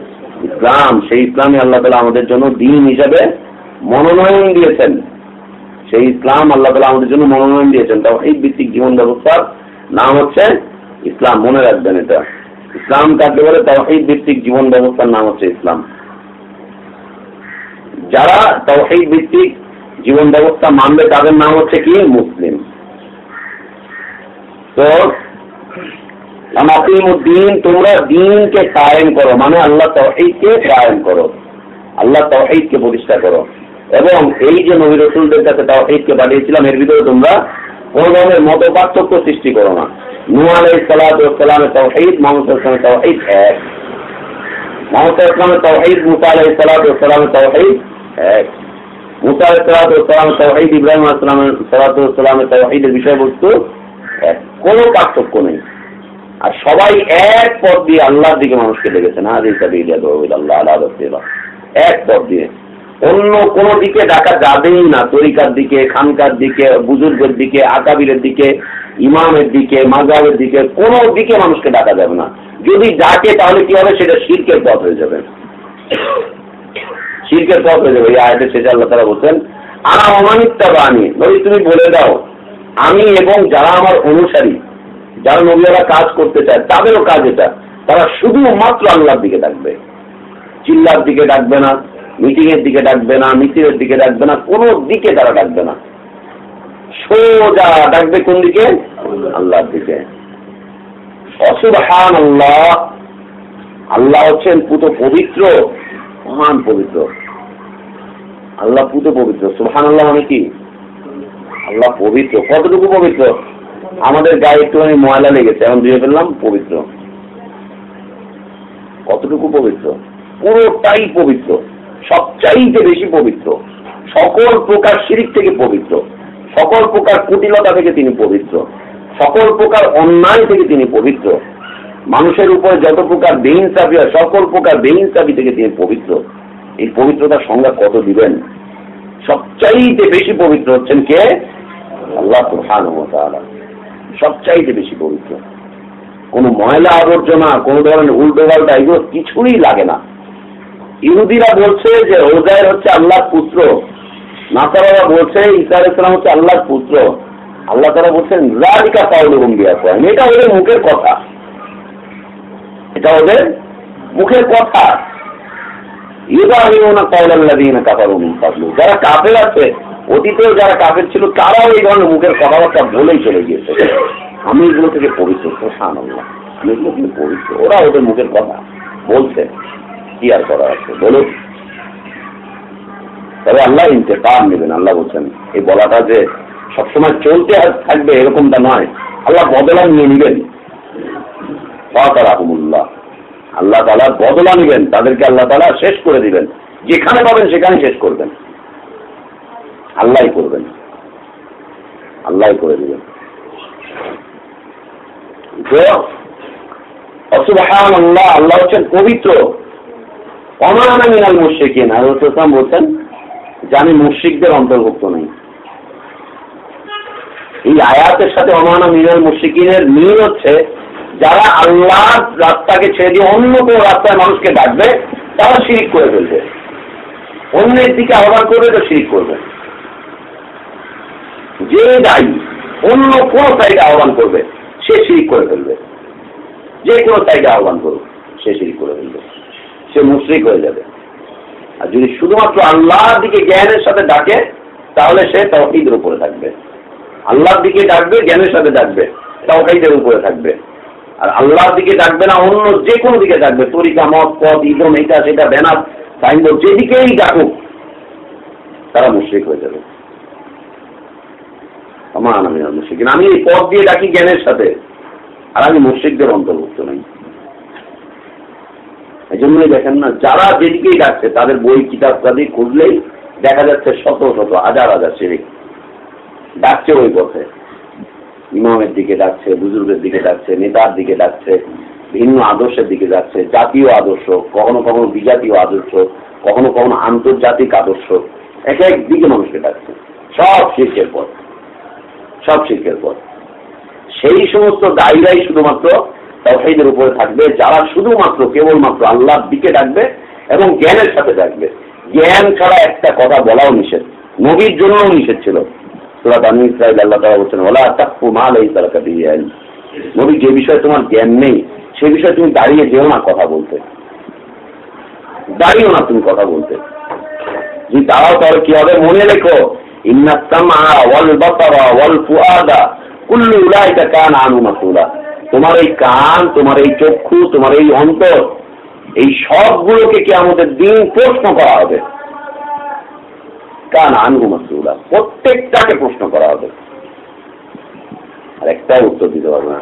ইসলাম। সেই ইসলামই আল্লাহ তালা আমাদের জন্য দিন হিসাবে মনোনয়ন দিয়েছেন। সেই ইসলাম আল্লাহ তালা আমাদের জন্য মনোনয়ন দিয়েছেন। তাওহীদ ভিত্তিক জীবন ব্যবস্থার নাম হচ্ছে ইসলাম। মনে রাখবেন এটা। ইসলাম কাকে বলে? তাওহীদ ভিত্তিক জীবন ব্যবস্থার নাম হচ্ছে ইসলাম। যারা তাওহীদ ভিত্তিক জীবন ব্যবস্থা মানবে, তাদের নাম হচ্ছে কি? মুসলিম। তো দিন তোমরা দিনকে কায়েম করো মানে আল্লাহ তহিদকে কায়েম করো। আল্লাহ তহিদকে প্রতিষ্ঠা করো। এবং এই যে নবী রসুলদের কাছে তহিদকে পাঠিয়েছিলাম, এর ভিতরে তোমরা কোন ধরনের মত পার্থক্য সৃষ্টি করো না। নু আলাই সালামের তহিদ মোহাম্মদ ইসলামের তহিদ এক। মোহাম্মদ ইসলামের তহিদ মুসা আলাই সালামের তহিদ এক। মুসা আলাই সালামের তহিদ ইব্রাহিম আসলামের সালামের তহিদের বিষয়বস্তু এক। কোনো পার্থক্য নেই। আর সবাই এক পথ দিয়ে আল্লাহর দিকে মানুষকে ডেকেছেন হাদিস আল্লাহ আল্লাহ এক পথ দিয়ে। অন্য কোনো দিকে ডাকা যাবেই না, তরিকার দিকে, খানকার দিকে, বুজুর্গের দিকে, আকাবিরের দিকে, ইমামের দিকে মাজাবের দিকে, কোনো দিকে মানুষকে ডাকা যাবে না। যদি ডাকে, তাহলে কি হবে? সেটা শিরকের পথ হয়ে যাবে। শিরকের পথ হয়ে যাবে। এই আয়াতের শেষে আল্লাহ তারা বলছেন, আনা অমানিত্যা বাণী নবী, তুমি বলে দাও, আমি এবং যারা আমার অনুসারী যারা নবীরা কাজ করতে চায়, তাদেরও কাজ এটা। তারা শুধুমাত্র আল্লাহর দিকে ডাকবে। চিল্লার দিকে ডাকবে না মিটিং এর দিকে ডাকবে না, মিছিলের দিকে ডাকবে না, কোনো দিকে তারা ডাকবে না। সোজা ডাকবে কোন দিকে? আল্লাহর দিকে। অসুবহান আল্লাহ আল্লাহ হচ্ছেন পুত পবিত্র, মহান পবিত্র। আল্লাহ পুত পবিত্র। সুবহান আল্লাহ মানে কি? আল্লাহ পবিত্র। কতটুকু পবিত্র? আমাদের গায়ে একটুখানি ময়লা লেগেছে, এখন ধুয়ে ফেললাম, পবিত্র। কতটুকু পবিত্র? পুরোটাই পবিত্র। সবচাইতে বেশি পবিত্র। সকল প্রকার শিরিক থেকে পবিত্র। সকল প্রকার কুটিলতা থেকে তিনি পবিত্র। সকল প্রকার অন্যায় থেকে তিনি পবিত্র। মানুষের উপরে যত প্রকার বেহিনসাফি হয়, সকল প্রকার বেহিনসাফি থেকে তিনি পবিত্র। এই পবিত্রতার সংজ্ঞা কত দিবেন? সবচাইতে বেশি পবিত্র হচ্ছেন কে? আল্লাহ সুবহান সবচাইতে বেশি পবিত্র। কোন ময়লা আবর্জনা, কোন ধরনের উল্টো পাল্টা এগুলো কিছুই লাগে না। ইহুদিরা বলছে যে ওজায়ের হচ্ছে আল্লাহর পুত্র। নাসারারা বলছে ইসা ইসলাম হচ্ছে আল্লাহর পুত্র। আল্লাহ তারা বলছেন রাজিকা পাউল করেন এটা ওদের মুখের কথা। এটা ওদের মুখের কথা। ইউদা কাউলাল্লাযীনা কাফারু মিন ক্বাবলু যারা কাফের আছে অতীতেও যারা কাফের ছিল, তারাও এই ধরনের মুখের কথাবার্তা বলেই চলে গিয়েছে। আমি এগুলো থেকে পবিত্র আল্লাহ আমি এগুলো থেকে পবিত্র। ওরা ওদের মুখের কথা বলছে। কি আর করা আছে? বলুন। তবে আল্লাহ ইন্তেকাম নেবেন। আল্লাহ বলছেন, এই বলাটা যে সবসময় চলতে থাকবে এরকমটা নয়। আল্লাহ বদলা নিয়ে নেবেন। রাহমুল্লাহ আল্লাহ তালা বদলা নেবেন। তাদেরকে আল্লাহ তালা শেষ করে দিবেন। যেখানে পাবেন সেখানে শেষ করবেন। আল্লাহ করবেন। আল্লাহ করে দিবেন। আল্লাহ আল্লাহ হচ্ছেন পবিত্র। বলছেন যে আমি অন্তর্ভুক্ত নেই। এই আয়াতের সাথে অমানা মিনাল মুশরিকিনের মিল হচ্ছে, যারা আল্লাহর রাস্তাকে ছেড়ে দিয়ে অন্য কোনো রাস্তায় মানুষকে ডাকবে, তারা শিরিক করে ফেলবে। অন্যের দিকে আহ্বান করবে, তো শিরিক করবে। যে দায়ী অন্য কোন সাইডে আহ্বান করবে, সে শিরিক করে ফেলবে। যে কোনো সাইডে আহ্বান করবে সে শিরিক করে ফেলবে। সে মুশ্রিক হয়ে যাবে। আর যদি শুধুমাত্র আল্লাহর দিকে জ্ঞানের সাথে ডাকে, তাহলে সে তহিদের উপরে থাকবে। আল্লাহর দিকে ডাকবে, জ্ঞানের সাথে ডাকবে তহিদের উপরে থাকবে। আর আল্লাহর দিকে ডাকবে না, অন্য যে কোনো দিকে ডাকবে। তরিকা, মত, পথ, ইদম, এটা, সেটা, ব্যানার, সাইনবোর্ড, যেদিকেই ডাকুক, তারা মুশ্রিক হয়ে যাবে। আমার আমি মুশ্রিক। আমি এই পথ দিয়ে ডাকি জ্ঞানের সাথে। আর আমি মুশ্রিকদের অন্তর্ভুক্ত নই। এই জন্যই দেখেন না, যারা যেদিকেই ডাকছে, তাদের বই, কিতাব কাদি খুঁজলেই দেখা যাচ্ছে শত শত, হাজার হাজার শিরিক। ডাকছে ওই পথে। ইমামের দিকে ডাকছে, বুজুর্গের দিকে ডাকছে, নেতার দিকে ডাকছে, ভিন্ন আদর্শের দিকে যাচ্ছে। জাতীয় আদর্শ, কখনো কখনো বিজাতীয় আদর্শ, কখনো কখনো আন্তর্জাতিক আদর্শ, এক এক দিকে মানুষকে ডাকছে। সব শিল্পের পথ। সব শিল্পের পথ সেই সমস্ত দায়ীরাই শুধুমাত্র তফাইদের উপরে থাকবে, যারা শুধুমাত্র কেবলমাত্র আল্লাহর দিকে ডাকবে এবং জ্ঞানের সাথে ডাকবে। জ্ঞান ছাড়া একটা কথা বলাও নিষেধ, নবীর জন্যও নিষেধ ছিল। তোরা বানু ইসরায়েল আল্লাহ তারা বলছেন ওলা তাকু মাল এই তারা কাটি নবী, যে বিষয়ে তোমার জ্ঞান নেই, সে বিষয়ে তুমি দাঁড়িয়ে যেও না কথা বলতে। দাঁড়িয়েও না তুমি কথা বলতে। যদি দাঁড়াও তাহলে কি হবে? মনে রেখো ওয়াল বাসারা ওয়াল ফুয়াদা কুল্লু উলাইকা কান আনু মাসুলা। তোমার এই কান, তোমার এই চক্ষু, তোমার এই অন্তর, এই সবগুলোকে কি আমাদের দিন প্রশ্ন করা হবে? কান আনহু মাসুলা, প্রত্যেকটাকে প্রশ্ন করা হবে। আর একটাও উত্তর দিতে পারবে না।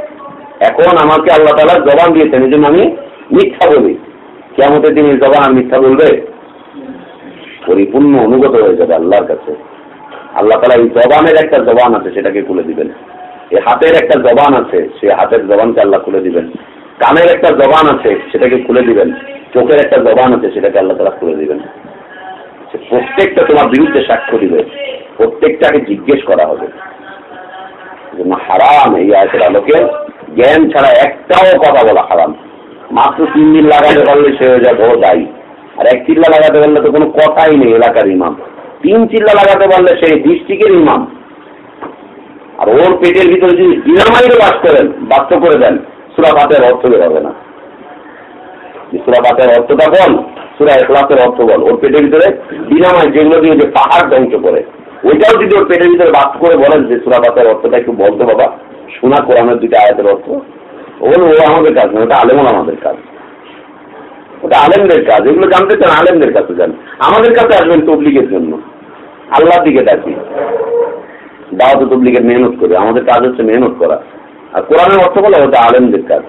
এখন আমাকে আল্লাহ তালা জবান দিয়েছেন, এই জন্য আমি মিথ্যা বলি। কেমতের দিন এই জবান আর মিথ্যা বলবে? পরিপূর্ণ অনুগত হয়ে যাবে আল্লাহর কাছে। আল্লাহ তালা এই জবানের একটা জবান আছে, সেটাকে খুলে দিবেন। এই হাতের একটা জবান আছে সে হাতের জবানকে আল্লাহ খুলে দিবেন। কানের একটা জবান আছে, সেটাকে খুলে দিবেন। চোখের একটা জবান আছে, সেটাকে আল্লাহ তালা খুলে দিবেন। প্রত্যেকটা তোমার বিরুদ্ধে সাক্ষ্য দিবে। প্রত্যেকটাকে জিজ্ঞেস করা হবে। হারাম এই আয়তের আলোকে। জ্ঞান ছাড়া একটাও কথা বলা হারাম। মাত্র তিন দিন লাগাতে পারলে সে হয়ে যাবে, ও দায়ী। আর এক চিল্লা লাগাতে পারলে তো কোনো কথাই নেই, এলাকার ইমাম। তিন চিল্লা লাগাতে পারলে সেই ডিস্ট্রিক্টের ইমাম। আর ওর পেটের ভিতরে যদি ডিনামাইরে বাস করেন বাস্ত করে দেন, সুরা পাতের অর্থ বের হবে না। যে সুরা পাতের অর্থটা বল সুরা এখলাসের অর্থ বল। ওর পেটের ভিতরে ডিনামাই যেগুলো দিয়ে যে পাহাড় ধ্বংস করে, ওইটাও যদি ওর পেটের ভিতরে বাস করে বলেন যে সুরা পাতের অর্থটা একটু বলতে বাবা, শোনা কোরআনের দুইটা আয়াতের অর্থ। ও ও আমাদের কাজ না, ওটা আলেমন আমাদের কাজ। ওটা আলেমদের কাজ। এগুলো জানতে চান, আলেমদের কাছে যান। আমাদের কাছে আসবেন তবলিগের জন্য। আল্লাহর দিকে ডাকি দাওয়াত তবলিগের মেহনত করে। আমাদের কাজ হচ্ছে মেহনত করা। আর কোরআনের অর্থ বলে ওটা আলেমদের কাজ।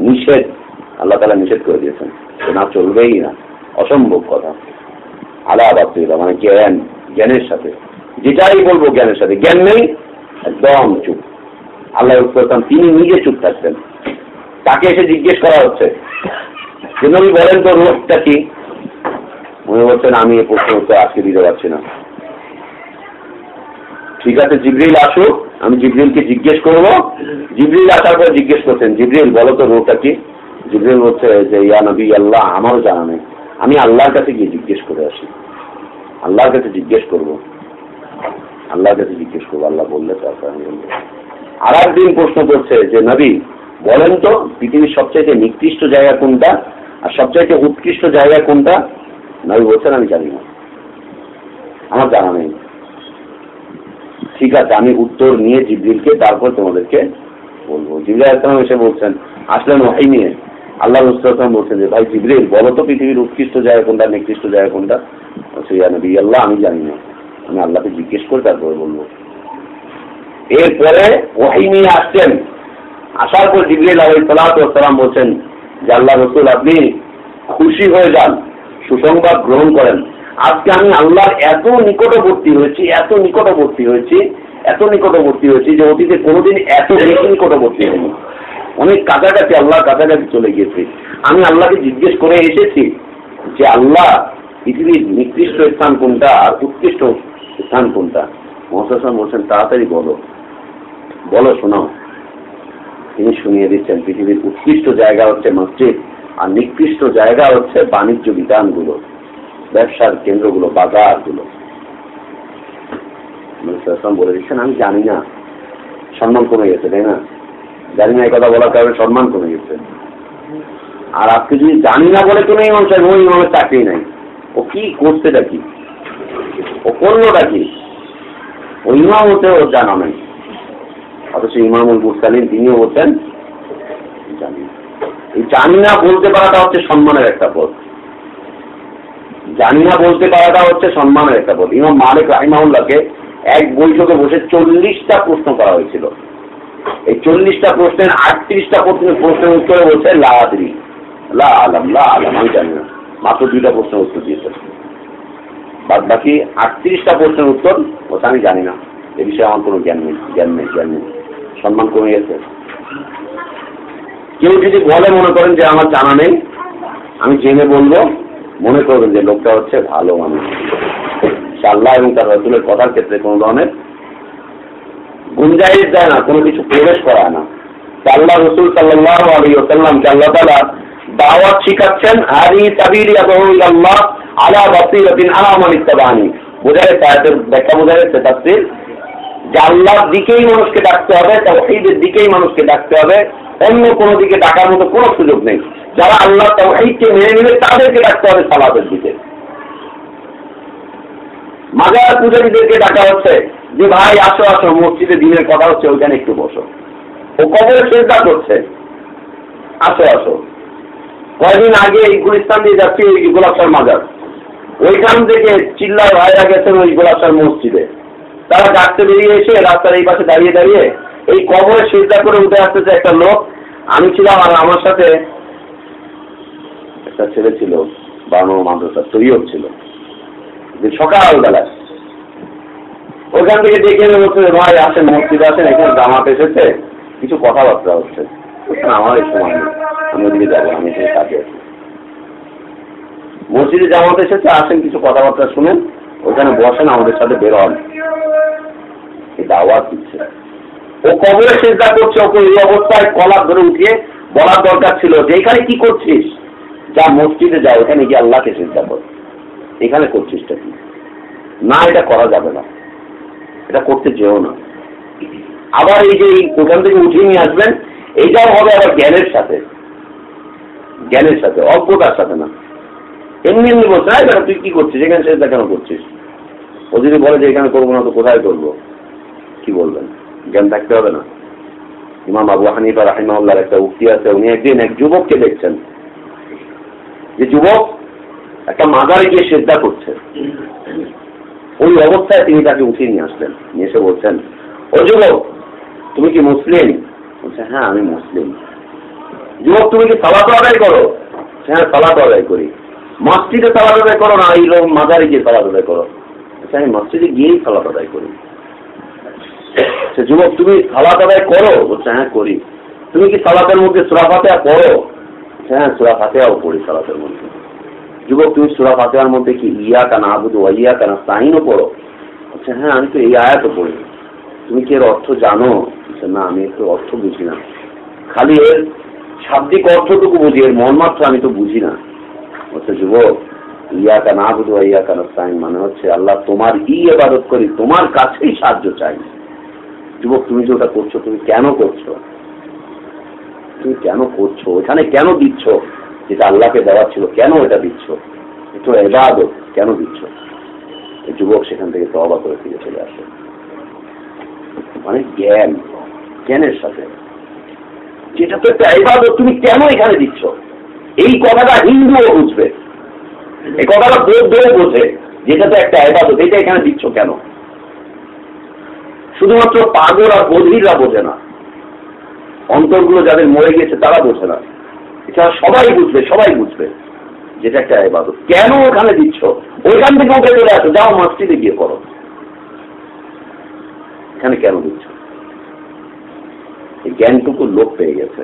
নিষেধ। আল্লাহ তালা নিষেধ করে দিয়েছেন না চলবেই না। অসম্ভব কথা। আলাদা মানে জ্ঞান, জ্ঞানের সাথে। যেটাই বলব জ্ঞানের সাথে। জ্ঞান নেই, একদম চুপ। আল্লাহ তিনি নিজে চুপ থাকতেন। তাকে এসে জিজ্ঞেস করা হচ্ছে নবী বলেন তো রোগটা কি? উনি বলছেন আমি এ প্রশ্ন উত্তর আজকে দিতে পারছি না। ঠিক আছে, জিবরিল আসুক, আমি জিবরিলকে জিজ্ঞেস করব। জিবরিল আসার পর জিজ্ঞেস করছেন, জিবরিল, বলো তো রোগটা কি? জিবরিল বলছে যে, ইয়া নবী, আল্লাহ, আমারও জানা নেই। আমি আল্লাহর কাছে গিয়ে জিজ্ঞেস করে আসি। আল্লাহর কাছে জিজ্ঞেস করব। আল্লাহর কাছে জিজ্ঞেস করব, আল্লাহ বললে তারপর আমি বলব। আর একদিন প্রশ্ন করছে যে, নবী বলেন তো, পৃথিবীর সবচাইতে নিকৃষ্ট জায়গা কোনটা আর সবচাইতে উৎকৃষ্ট জায়গা কোনটা? নবী বলছেন, আমি জানি না। আমার জানা নেই। ঠিক আছে, আমি উত্তর নিয়ে জিবরিলকে তারপর তোমাদেরকে বলব। জিবরিল এসে বলছেন, আসলেন ওহাই নিয়ে। আল্লাহ রুস্তাম বলছেন যে, ভাই জিবরিল, বলো তো পৃথিবীর উৎকৃষ্ট জায়গা কোনটা, নিকৃষ্ট জায়গা কোনটা? নবী, আল্লাহ, আমি জানি না। আমি আল্লাহকে জিজ্ঞেস করে তারপরে বলব। এরপরে ওহাই নিয়ে আসছেন। আসার পর জিবরিল আলাই সালাম বলছেন যে আল্লাহ রসুল, আপনি খুশি হয়ে যান, সুসংবাদ গ্রহণ করেন। আজকে আমি আল্লাহর এত নিকটবর্তী হয়েছি, এত নিকটবর্তী হয়েছি, এত নিকটবর্তী হয়েছি যে অতীতে কোনোদিন এত বেশি নিকটবর্তী হয়নি অনেক কাছাকাছি, আল্লাহর কাছাকাছি চলে গিয়েছি। আমি আল্লাহকে জিজ্ঞেস করে এসেছি যে আল্লাহ, পৃথিবীর নিকৃষ্ট স্থান কোনটা আর উৎকৃষ্ট স্থান কোনটা? মহাশাসন বলছেন, তাড়াতাড়ি বলো। বলো, শোনাও। তিনি শুনিয়ে দিচ্ছেন, পৃথিবীর উৎকৃষ্ট জায়গা হচ্ছে মসজিদ, আর নিকৃষ্ট জায়গা হচ্ছে বাণিজ্য বিধানগুলো ব্যবসার কেন্দ্রগুলো, বাজারগুলো। বলে দিচ্ছেন, আমি জানি না, সম্মান কমে গেছে, তাই না? জানি না কথা বলার কারণে সম্মান কমে গেছে। আর আজকে যদি জানি না বলে কোনো ইমাম সাহেব, ওই ইমামের চাকরি নাই। ও কি করছেটা কি? ও করলোটা কি? ও ইমাম হতে ওর জানা নাই। অথচ ইমামুল মুরসালিন তিনিও বলছেন জানি না বলতে পারাটা হচ্ছে সম্মানের একটা পথ। জানি না বলতে পারাটা হচ্ছে সম্মানের একটা পথ। ইমাম মালিক রাহিমাউল্লাহকে এক বৈঠকে বসে চল্লিশটা প্রশ্ন করা হয়েছিল। এই চল্লিশটা প্রশ্নের আটত্রিশটা প্রশ্নের প্রশ্নের উত্তরে বলছে লাহাদি লা আলাম লা আলাম, আমি জানি না। মাত্র দুইটা প্রশ্নের উত্তর দিয়েছে। বাদ বাকি আটত্রিশটা প্রশ্নের উত্তর বলছে, আমি জানি না। এ বিষয়ে আমার কোনো জ্ঞান নেই জ্ঞান নেই জ্ঞান নেই। সম্মান কমে গেছে। কেউ যদি বলে মনে করেন যে আমার জানা নেই, আমি জেনে বলব, মনে করবেন যে লোকটা হচ্ছে ভালো মানুষ। আল্লাহ এবং তার রসুলের কথার ক্ষেত্রে কোনো ধরনের গুঞ্জাইশ দেয় না, কোনো কিছু প্রবেশ করায় না। আল্লাহ রসুল সাল্লাহ আলী ওসাল্লামকে আল্লাহ তালা দাওয়াত শিখাচ্ছেন আরি সাবিরি আল্লাহ আলা বাসিরাতিন আলা মান ইত্তাবানি বোঝা গেছে ব্যাখ্যা বোঝা গেছে তাফসীর যে আল্লাহর দিকেই মানুষকে ডাকতে হবে তাওহীদের দিকেই মানুষকে ডাকতে হবে, অন্য কোনো দিকে ডাকার মতো কোনো সুযোগ নেই। যারা আল্লাহ তাওহীদকে মেনে নেবে, তাদেরকে ডাকতে হবে সালাতের দিকে। মাজার পূজারীদেরকে ডাকা হচ্ছে, যে ভাই, আসো আসো, মসজিদে দিনের কথা হচ্ছে, ওইখানে একটু বসো। ও কবরে চেষ্টা করছে। আসো আসো। কয়েকদিন আগে এই গুলিস্তান দিয়ে যাচ্ছি ওই গোলাপসার মাজার। ওইখান থেকে চিল্লায় ভাইরা গেছেন ওই গোলাপসার মসজিদে। তারা ডাকতে বেরিয়ে এসে রাস্তার এই পাশে দাঁড়িয়ে দাঁড়িয়ে এই কবরে চেষ্টা করে উঠে আসতেছে একটা লোক। আমি ছিলাম আর আমার সাথে একটা ছেলে ছিল, বানো মাদ্রাসা তৈয়ব ছিল। যে সকালবেলায় ওখান থেকে ডেকে বলছে, ভাই, আসেন, মসজিদ আসেন, এখানে জামাত এসেছে। কিছু কথাবার্তা হচ্ছে। আমার এই সময় নেই আমি ওদিকে যাব, আমি এখানে কাজে আছি। মসজিদে জামাত এসেছে, আসেন, কিছু কথাবার্তা শুনেন। ওখানে বসেন, আমাদের সাথে বের হন। এই দাওয়াত দিচ্ছে। ও কবরে চেষ্টা করছে, ওকে এই অবস্থায় কলার ধরে উঠিয়ে বলার দরকার ছিল যে, এখানে কি করছিস? যা মসজিদে যা, ওখানে গিয়ে আল্লাহকে চিন্তা কর। এখানে করছিসটা কি? না, এটা করা যাবে না। এটা করতে যেও না। আবার এই যে ওখান থেকে উঠিয়ে নিয়ে আসবেন, এইটাও হবে আবার জ্ঞানের সাথে। জ্ঞানের সাথে অজ্ঞতার সাথে না। এমনি এমনি বলছে না তুই কি করছিস? এখানে সেটা কেন করছিস? ও যদি বলে যে, এখানে করব না, তো কোথায় করব? কি বলবেন? জ্ঞান থাকতে হবে না। ইমাম আবু হানিফা রাহিমাউল্লাহর একটা উক্তি আছে, উনি একদিন এক যুবককে দেখছেন। যে যুবক একটা মাজারে গিয়ে শ্রদ্ধা করছে। ওই অবস্থায় তিনি তাকে উঠিয়ে নিয়ে আসলেন। নিয়ে এসে বলছেন, ও যুবক, তুমি কি মুসলিম? বলছে হ্যাঁ আমি মুসলিম। যুবক, তুমি কি সালাত আদায় করো? হ্যাঁ সালাত আদায় করি। মসজিদে সালাত আদায় করো না এই মাজারে গিয়ে সালাত আদায় করো। বলছে, আমি মসজিদে গিয়েই সালাত আদায় করি। সে যুবক তুমি সালাত আদায় করো? বলছে হ্যাঁ করি। তুমি কি সালাতের মধ্যে সুরা ফাতেহা পড়ো? হ্যাঁ সুরা ফাতেহাও পড়ি সালাতের মধ্যে। যুবক তুমি সুরা মধ্যে কি ইয়া কানা আবুদু ইয়া কানা সাইনও পড়ো? বলছে হ্যাঁ আমি তো এই আয়াতও পড়ি। তুমি কি এর অর্থ জানো? না আমি একটু অর্থ বুঝি না। খালি এর শাব্দিক অর্থটুকু বুঝি এর মর্মার্থ আমি তো বুঝি না। বলছে, যুবক ইয়া কানা আবুদু ইয়া কানা সাইন মানে হচ্ছে আল্লাহ তোমার ই এবাদত করি, তোমার কাছেই সাহায্য চাই। যুবক, তুমি যে ওটা করছ, তুমি কেন করছ? তুমি কেন করছ? ওখানে কেন দিচ্ছ? যেটা আল্লাহকে দেওয়া ছিল, কেন এটা দিচ্ছ? একটু এবাদত কেন দিচ্ছ? যুবক সেখান থেকে তবা করে ফিরে চলে আসে। মানে জ্ঞান, জ্ঞানের সাথে। যেটা তো একটা এবাদত তুমি কেন এখানে দিচ্ছ? এই কথাটা হিন্দুও বুঝবে। এই কথাটা বৌদ্ধও বোঝে যেটা তো একটা এবাদত এটা এখানে দিচ্ছ কেন? শুধুমাত্র পাগল আর বধিররা বোঝে না। অন্তরগুলো যাদের মরে গেছে তারা বোঝে না। এছাড়া সবাই বুঝবে সবাই বুঝবে যেটা একটা এবাদত কেন ওখানে দিচ্ছ? ওইখান থেকে ওকে চলে আসো, যাও মসজিদে গিয়ে করো এখানে কেন দিচ্ছ? এই জ্ঞানটুকু লোক পেয়ে গেছে।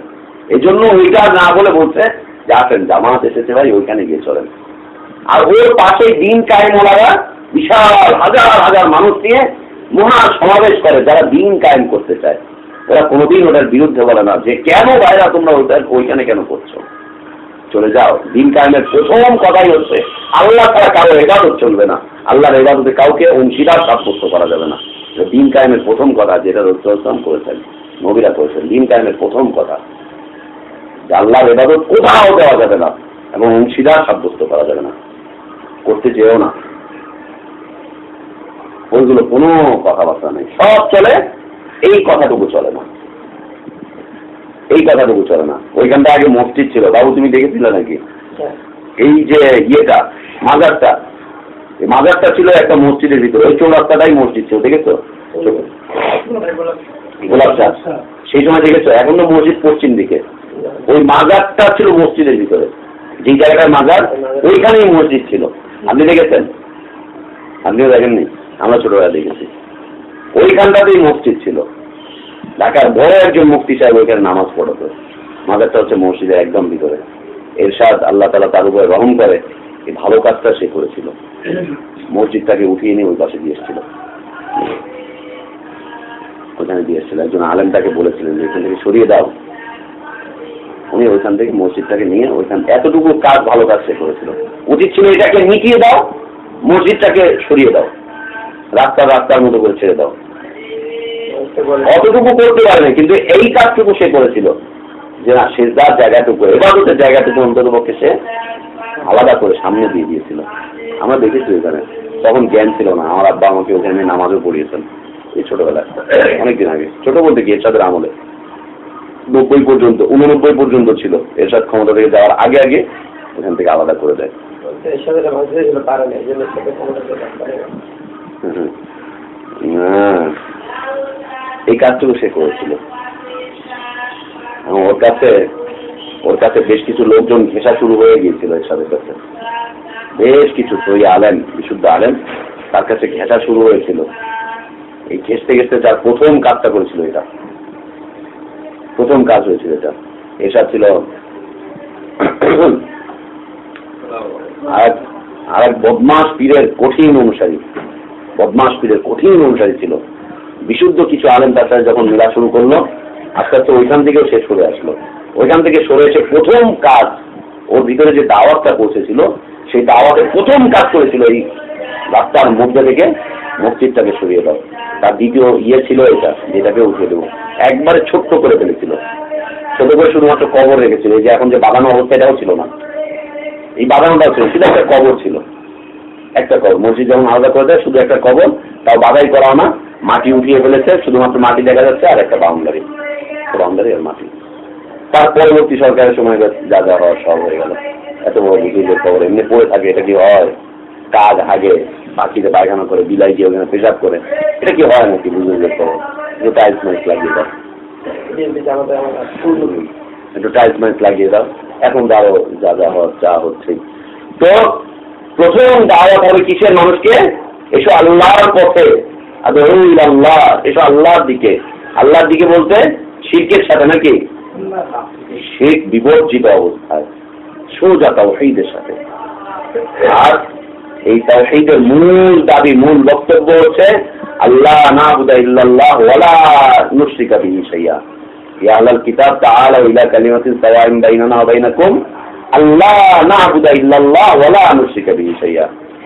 এই জন্য ওইটা না বলে বলছে যে আসেন জামাত এসেছে ভাই, ওইখানে গিয়ে চলেন। আর ওর পাশে দিন কায়েমওয়ালারা বিশাল হাজার হাজার মানুষ নিয়ে মহা সমাবেশ করে, যারা দিন কায়েম করতে চায়। ওরা কোনোদিন ওটার বিরুদ্ধে বলে না যে, কেন বাইরা তোমরা ওটা ওইখানে কেন করছ? চলে যাও। দিন কায়েমের প্রথম কথাই হচ্ছে, আল্লাহ ছাড়া কারও এবাদত চলবে না। আল্লাহর এবাদতে কাউকে অংশীদার সাব্যস্ত করা যাবে না। দিন কায়েমের প্রথম কথা, যেটা রসুলাম করেছেন, নবীরা করেছেন। দিন কায়েমের প্রথম কথা। আল্লাহর এবাদত কোথাও দেওয়া যাবে না এবং অংশীদার সাব্যস্ত করা যাবে না। করতে যেও না। ওইগুলো কোনো কথাবার্তা নেই। সব চলে এই কথাটুকু চলে না। এই কথাটুকু চলে না। ওইখানটা আগে মসজিদ ছিল। বাবু তুমি দেখেছিলে নাকি? এই যে ইয়েটা মাজারটা এই মাজারটা ছিল একটা মসজিদের ভিতরে। ওই চৌরাস্তাটাই মসজিদ ছিল দেখেছ? গোলাপ চাষ সেই সময় দেখেছ? এখন তো মসজিদ পশ্চিম দিকে। ওই মাজারটা ছিল মসজিদের ভিতরে। যে জায়গাটায় মাজার, ওইখানেই মসজিদ ছিল। আপনি দেখেছেন? আপনিও দেখেননি? আমরা ছোটবেলা দেখেছি। ওইখানটাতেই মসজিদ ছিল। ঢাকার বড় একজন মুফতি সাহেব ওইখানে নামাজ পড়তো। মাজারটা হচ্ছে মসজিদের একদম ভিতরে। এরশাদ আল্লাহ তালা তার উপরে রহম করে, এই ভালো কাজটা সে করেছিল। মসজিদটাকে উঠিয়ে নিয়ে ওই পাশে দিয়ে এসেছিল। ওখানে দিয়ে এসেছিল। একজন আলেমটাকে বলেছিলেন যে, এখান থেকে সরিয়ে দাও। উনি ওইখান থেকে মসজিদটাকে নিয়ে ওইখান এতটুকু কাজ ভালো কাজ সে করেছিল। উচিত ছিল এটাকে মিটিয়ে দাও, মসজিদটাকে সরিয়ে দাও। রাস্তা রাস্তার মতো করে ছেড়ে দাও। অতটুকু করতে পারেনি, কিন্তু এই কাজটুকু সে করেছিল। যে না, সেজদার জায়গাটুকু এবাদতের জায়গাটুকু অন্তত পক্ষে সে আলাদা করে সামনে দিয়ে দিয়েছিল। আমরা দেখেছি ওখানে তখন জ্ঞান ছিল না। আমার আব্বা আমাকে ওখানে নামাজও পড়িয়েছেন এই ছোটবেলায়। অনেকদিন আগে। ছোট বলতে কি, এরশাদের আমলে। নব্বই পর্যন্ত উননব্বই পর্যন্ত ছিল। এরশাদ ক্ষমতা থেকে যাওয়ার আগে আগে ওখান থেকে আলাদা করে দেয়। এই কাজটুকু সে করেছিল। ওর কাছে ওর কাছে বেশ কিছু লোকজন ঘেঁষা শুরু হয়ে গিয়েছিল এর সাথে কাছে। বেশ কিছু সই আলেন বিশুদ্ধ আলেন তার কাছে ঘেঁষা শুরু হয়েছিল। এই ঘেঁষতে ঘেঁষতে তার প্রথম কাজটা করেছিল এটা। প্রথম কাজ হয়েছিল এটা। এসা ছিল আর এক বদমাস পীরের কঠিন অনুসারী। বদমাস পীরের কঠিন অনুসারী ছিল। বিশুদ্ধ কিছু আলেম তার সাথে যখন মেলা শুরু করল, আস্তে আস্তে ওইখান থেকেও শেষ সরে আসলো। ওইখান থেকে সরে এসে প্রথম কাজ, ওর ভিতরে যে দাওয়াতটা পৌঁছেছিল, সেই দাওয়াতের প্রথম কাজ করেছিল এই রাস্তার মধ্যে থেকে মসজিদটাকে সরিয়ে দাও। তার দ্বিতীয় ইয়ে ছিল এটা, যেটাকে উঠিয়ে দেবো। একবারে ছোট্ট করে ফেলেছিল। ছোট করে শুধুমাত্র কবর রেখেছিল। যে এখন যে বাগানো অবস্থা এটাও ছিল না। এই বাগানোটাও ছিল শুধু একটা কবর ছিল। একটা কবর। মসজিদ যখন আলাদা করে দেয়, শুধু একটা কবর, তাও বাধাই করা না। মাটি উঠিয়ে ফেলেছে, শুধুমাত্র মাটি দেখা যাচ্ছে, আর একটা বাউন্ডারি। বাউন্ডারি আর মাটি। তার পরবর্তী সরকারের সময় যা যা হওয়ার সব হয়ে গেল। এত বড় বুজুর্গের খবর এমনি পড়ে থাকে, এটা কি হয়? কাজ আগে পাখিতে পায়খানা করে, বিলাই দিয়ে ওখানে পেশাব করে, এটা কি হয় নাকি খবর একটু টাইলস মাইস লাগিয়ে দাও। একটু টাইলস মাইস লাগিয়ে দাও। এখন আরও যা যা যা হচ্ছে। তো প্রথম দাওয়াত হবে কিসের মানুষকে? এসো আল্লাহর পথে। আল্লাহ এসো আল্লাহর দিকে। আল্লাহর দিকে বলতে শিরকের সাথে নাকি? শিখ বিবর্জিত অবস্থায়। সোজা সাথে। আর এই তাওহীদের মূল দাবি, মূল বক্তব্য হচ্ছে, আল্লাহ ইল্লাল্লাহ ইলা আল্লাহ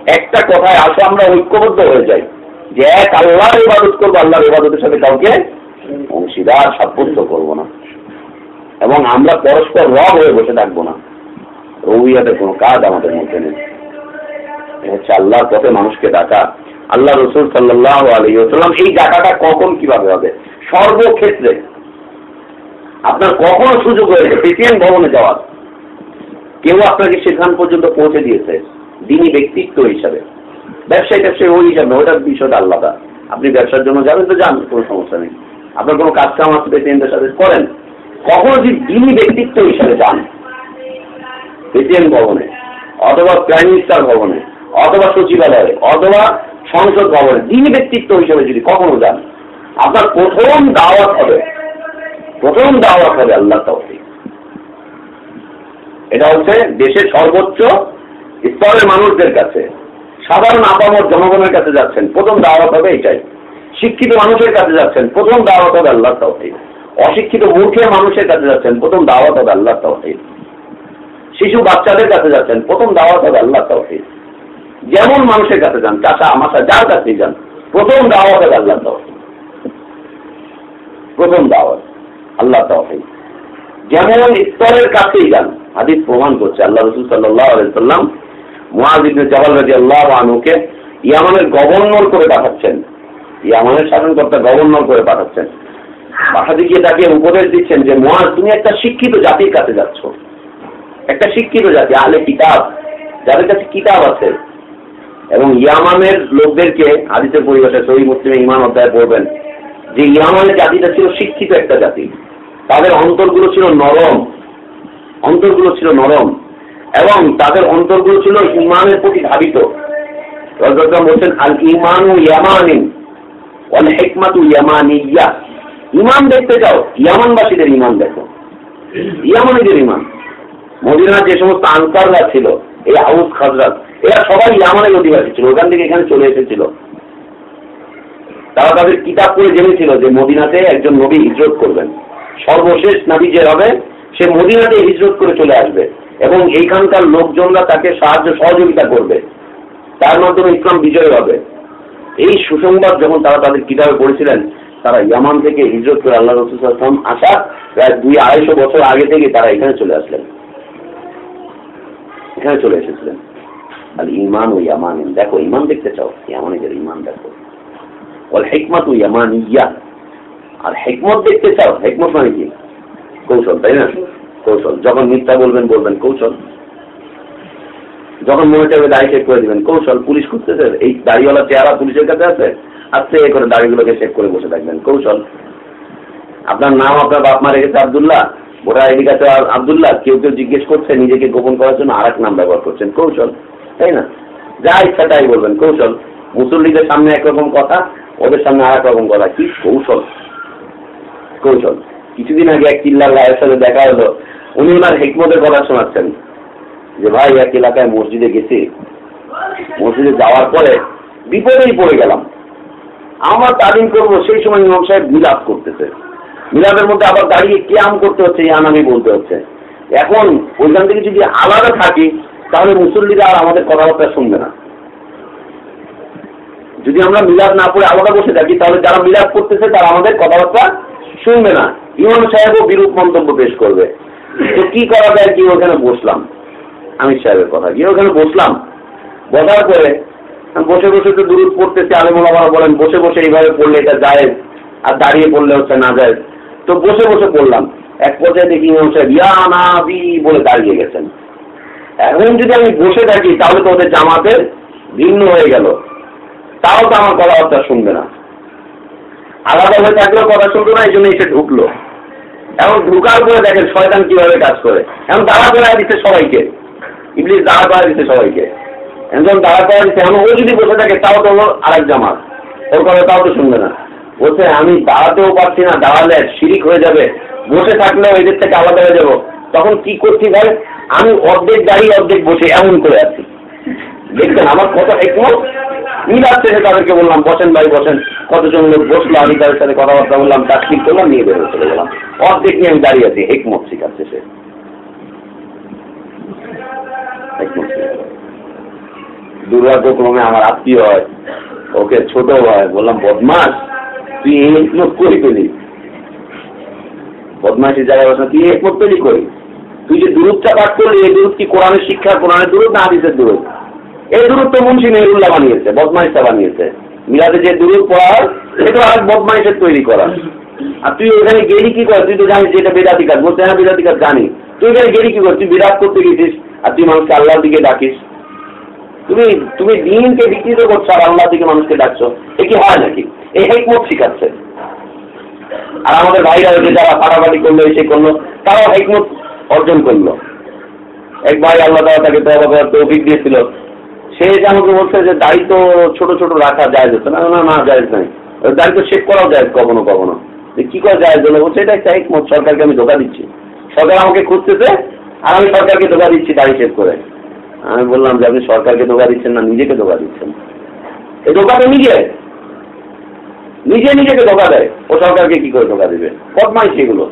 একটা কথায় আসো, আমরা ঐক্যবদ্ধ হয়ে যাই। যে এক আল্লাহর ইবাদত করব, আল্লাহর ইবাদতের সাথে কাউকে অংশীদার সাব্যস্ত করব না। এবং আমরা পরস্পর রব হয়ে বসে থাকব না। রবিয়াদের কোনো কাজ আমাদের মধ্যে নেই। হচ্ছে আল্লাহর পথে মানুষকে ডাকা। আল্লাহ রসুল সাল্লাহ আলহিম এই ডাকাটা কখন কীভাবে হবে? সর্বক্ষেত্রে। আপনার কখনো সুযোগ হয়েছে পেটিএম ভবনে যাওয়ার? কেউ আপনাকে সেখান পর্যন্ত পৌঁছে দিয়েছে দিনী ব্যক্তিত্ব হিসাবে। ব্যবসায়ী ব্যবসায়ী ওই হিসাবে ওটার বিষয়টা আলাদা। আপনি ব্যবসার জন্য যাবেন তো যান, কোনো সমস্যা নেই। আপনার কোনো কাজ কাম আছে, পেটিএমদের সাথে করেন। কখনো যদি দিনী ব্যক্তিত্ব হিসাবে যান, পেটিএম ভবনে, অথবা প্রাইম মিনিস্টার ভবনে অথবা সচিবালয়ে, অথবা সংসদ ভবনে, দিনী ব্যক্তিত্ব হিসেবে যদি কখনো যান, আপনার প্রথম দাওয়াত হবে, প্রথম দাওয়াত হবে আল্লাহ তৌফিক। এটা হচ্ছে দেশের সর্বোচ্চ স্তরের মানুষদের কাছে, সাধারণ আপামর জনগণের কাছে যাচ্ছেন, প্রথম দাওয়াত হবে এটাই। শিক্ষিত মানুষের কাছে যাচ্ছেন, প্রথম দাওয়াত হবে আল্লাহ তৌফিক। অশিক্ষিত মূর্খের মানুষের কাছে যাচ্ছেন, প্রথম দাওয়াত হবে আল্লাহ তৌফিক। শিশু বাচ্চাদের কাছে যাচ্ছেন, প্রথম দাওয়াত হবে আল্লাহ তৌফিক। যেমন মানুষের কাছে যান চাষা আমাশা যার কাছেই যান, প্রথম দাওয়াত হবে আল্লাহ তৌফিক। প্রথম দাওয়াত আল্লাহ তৌফিক। যেমন স্তরের কাছেই যান, হাদিস প্রমাণ করছে, আল্লাহ রসুল সাল্লাহ সাল্লাম মুআজ ইবনে জাবাল রাদিয়াল্লাহু আনহুকে ইয়ামানের গভর্নর করে পাঠাচ্ছেন। ইয়ামানের শাসনকর্তা গভর্নর করে পাঠাচ্ছেন। পাঠাতে গিয়ে তাকে উপদেশ দিচ্ছেন যে, মুআজ, তুমি একটা শিক্ষিত জাতির কাছে যাচ্ছ। একটা শিক্ষিত জাতি আলে কিতাব, যাদের কাছে কিতাব আছে এবং ইয়ামানের লোকদেরকে হাদিসের পরিবেশে সহি মুসলিমে ইমান অধ্যায় পড়বেন যে ইয়ামানের জাতিটা ছিল শিক্ষিত একটা জাতি। তাদের অন্তরগুলো ছিল নরম। অন্তরগুলো ছিল নরম। এবং তাদের অন্তরগুলো ছিল ইমানের প্রতি ধাবিত। বলছেন আল ইমানু ইয়ামানিন ওয়াল হিকমাতু ইমান দেখতে যাও ইয়ামানবাসীদের ইমান দেখো। ইয়ামানিদের ইমান মদিনার যে সমস্ত আনসাররা ছিল, এই আউস খাজরাত এরা সবাই ইয়ামানের অধিবাসী ছিল, ওখান থেকে এখানে চলে এসেছিল। তারা তাদের কিতাব করে জেনেছিল যে মদিনাতে একজন নবী হিজরত করবেন। সর্বশেষ নাবি যে হবে, সে মদিনাতে হিজরত করে চলে আসবে এবং এইখানকার লোকজনরা তাকে সাহায্য সহযোগিতা করবে। তার মাধ্যমে ইসলাম বিজয় হবে। এই সুসংবাদ যখন তারা তাদের কিতাবে পড়েছিলেন, তারা ইয়ামান থেকে হিজরত করে আল্লাহ রসুলাম আসা প্রায় দুই আড়াইশো বছর আগে থেকে তারা এখানে চলে আসলেন। এখানে চলে এসেছিলেন। আর ইমান ও ইয়ামান, দেখো, ইমান দেখতে চাও? ইয়ামানিদের ইমান দেখো। ওল হেকমত ও ইয়ামান ইয়া আর হেকমত দেখতে চাও? হেকমত মানে কি? কৌশল, তাই না? কৌশল। যখন মিথ্যা বলবেন বলবেন কৌশল। যখন মনে চাইবে দাড়ি শেখ করে দিবেন, কৌশল। পুলিশ খুঁজতেছে, এই দাড়িওয়ালা চেহারা পুলিশের কাছে আছে? আস্তে করে দাড়িগুলোকে শেখ করে বসে থাকবেন। কৌশল। আপনার নাম আপনার বাপ মা রেখেছে আবদুল্লাহ। ভোটার আইডি কাছে আবদুল্লাহ। কেউ কেউ জিজ্ঞেস করছে, নিজেকে গোপন করার জন্য আর নাম ব্যবহার করছেন। কৌশল। তাই না? যা ইচ্ছা তাই বলবেন, কৌশল। মুসল্লিদের সামনে একরকম কথা, ওদের সামনে আর রকম কথা। কি কৌশল? কৌশল। কিছুদিন আগে এক চিল্লার রায়ের সাথে দেখা হলো। উনি ওনার হেকমতের কথা শোনাচ্ছেন। যে ভাই, এক এলাকায় মসজিদে গেছি। মসজিদে যাওয়ার পরে বিপদেই পড়ে গেলাম। আমার তালিম করব, সেই সময় ইমাম সাহেব মিলাদ করতেছে। মিলাদের মধ্যে আবার দাঁড়িয়ে ক্যাম করতে হচ্ছে ইয়ান আমি বলতে হচ্ছে। এখন ওইখান থেকে যদি আলাদা থাকি তাহলে মুসল্লিরা আর আমাদের কথাবার্তা শুনবে না। যদি আমরা মিলাদ না পড়ে আলাদা বসে থাকি, তাহলে যারা মিলাদ করতেছে তারা আমাদের কথাবার্তা শুনবে না। ইমাম সাহেবও বিরূপ মন্তব্য পেশ করবে। তো কি করা যায় কি ওখানে বসলাম? আমির সাহেবের কথা। গিয়ে ওখানে বসলাম। বসার পরে বসে বসে তো দূর পড়তেছে আলেমুলামারা বলেন, বসে বসে এইভাবে পড়লে এটা যায় আর দাঁড়িয়ে পড়লে হচ্ছে না যায় তো বসে বসে পড়লাম। এক পর্যায়ে দেখি ইমাম সাহেব, ইয়া নাবি বলে দাঁড়িয়ে গেছেন। এখন যদি আমি বসে থাকি, তাহলে তো ওদের জামাতের ভিন্ন হয়ে গেল। তাও তো আমার কথাবার্তা শুনবে না। আলাদা হয়ে থাকলেও কথা শুনতো না এই জন্য এসে ঢুকলো। এখন ঢুকার পরে দেখেন শয়তান কীভাবে কাজ করে। এখন দাঁড়া করে দিচ্ছে সবাইকে। ইংলিশ দাঁড়া করা দিচ্ছে সবাইকে। এখন দাঁড়া করা দিচ্ছে, এখন ও যদি বসে থাকে, তাও তো ওর আরেক জামাত। ওর কথা তাও তো শুনবে না। বলছে, আমি দাঁড়াতেও পারছি না, দাঁড়ালে শিরিক হয়ে যাবে। বসে থাকলেও এদের থেকে আলাদা হয়ে যাব। তখন কি করছি ভাই? আমি অর্ধেক দাঁড়িয়ে অর্ধেক বসে এমন করে আছি। দেখছেন আমার কত একমত? মিল আসছে যে তাদেরকে বললাম? বসেন ভাই, বসেন। কতজন লোক বসল? আমি তাদের সাথে কথাবার্তা বললাম তাস্কিক করলাম, নিয়ে বেরোয় চলে গেলাম। অর্ধেক নিয়ে আমি দাঁড়িয়ে আছি। হেকমত শিখাচ্ছে সে। দুর্ভাগ্যক্রমে আমার আত্মীয় হয়, ওকে ছোট হয়, বললাম বদমাস তুই এই হেকমত করি পেলি বদমাসের জায়গায় বসে, তুই হেকমত পেলি করি তুই যে দূরত্বটা পাঠ করলি এই দূরত কি কোরআনের শিক্ষা কোরআনের দূরত না হাদিসের দূরত এই দূরত্ব মুন্সি নেহরুল্লাহ বানিয়েছে বদমাইশটা বানিয়েছে। মিলাদে যে দূরত পড়া হয় এটা আর বদমাইশের তৈরি করা। আর তুই ওখানে গেলি কি কর? তুই তো জানিস যে এটা বেদাতি কাজ। বলতে হ্যাঁ বেদাতি কাজ জানি। তুই এখানে গেলি কি কর? তুই বিরাট করতে গেছিস, আর তুই মানুষকে আল্লাহর দিকে ডাকিস। তুমি তুমি দিনকে বিকৃত করছ আর আল্লাহ দিকে মানুষকে ডাকছো। এ কি হয় নাকি? এই হেকমত শিখাচ্ছে। আর আমাদের ভাইরা যারা ফাটাফাটি করল এসে করল, তারাও হেকমত অর্জন করল। এক ভাই আল্লাহ তালা তাকে তবা তৌফিক দিয়েছিল। সে যে আমাকে বলছে যে দাড়ি তো ছোট ছোট রাখা যায় যেত না। না না যায় নাই। তো শেভ করাও যায় কখনো কখনো। কি করে যায় জন্য বলছে এটা একটা একমত সরকারকে আমি ধোকা দিচ্ছি। সরকার আমাকে খুঁজতেছে আর আমি সরকারকে ধোকা দিচ্ছি দাড়ি শেভ করে। আমি বললাম যে, আপনি সরকারকে ধোকা দিচ্ছেন না, নিজেকে ধোকা দিচ্ছেন। এই ধোকা তো নিজে। নিজে নিজেকে ধোকা দেয়। ও সরকারকে কি করে ধোকা দেবে? বদমাই সেগুলো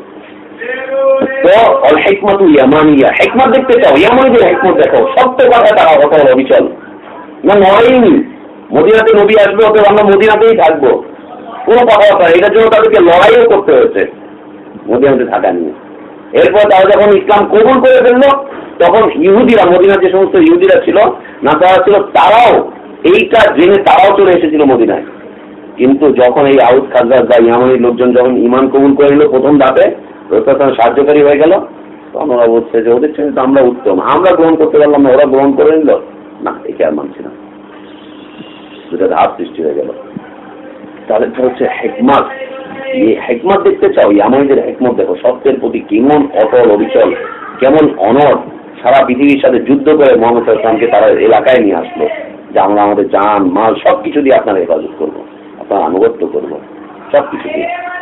এরপর তারা যখন ইসলাম কবুল করে ফেলল, তখন ইহুদিরা, মদিনার যে সমস্ত ইহুদিরা ছিল না তারা ছিল, তারাও এইটা জেনে তারাও চলে এসেছিল মদিনায়। কিন্তু যখন এই আউট খাজরাজ বা ইয়ামানির লোকজন যখন ইমান কবুল করে প্রথম ধাপে রসুল সাহায্যকারী হয়ে গেল। তখন ওরা বলছে যে, ওদের তো আমরা উত্তম। আমরা গ্রহণ করতে পারলাম না, ওরা গ্রহণ করে নিল। না, একে আর মানছি না। দুটা ধাপ সৃষ্টি হয়ে গেল। তাহলে হচ্ছে হেকমত। এই হেকমত দেখতে চাও ইয়ামানিদের হেকমত দেখো। সত্যের প্রতি কেমন অটল অবিচল, কেমন অনড়, সারা পৃথিবীর সাথে যুদ্ধ করে মোহাম্মদ ইসলামকে তারা এলাকায় নিয়ে আসলো, যে আমরা আমাদের জান, মাল সব কিছু দিয়ে আপনার হেফাজত করব, আপনার আনুগত্য করব সব কিছু দিয়ে।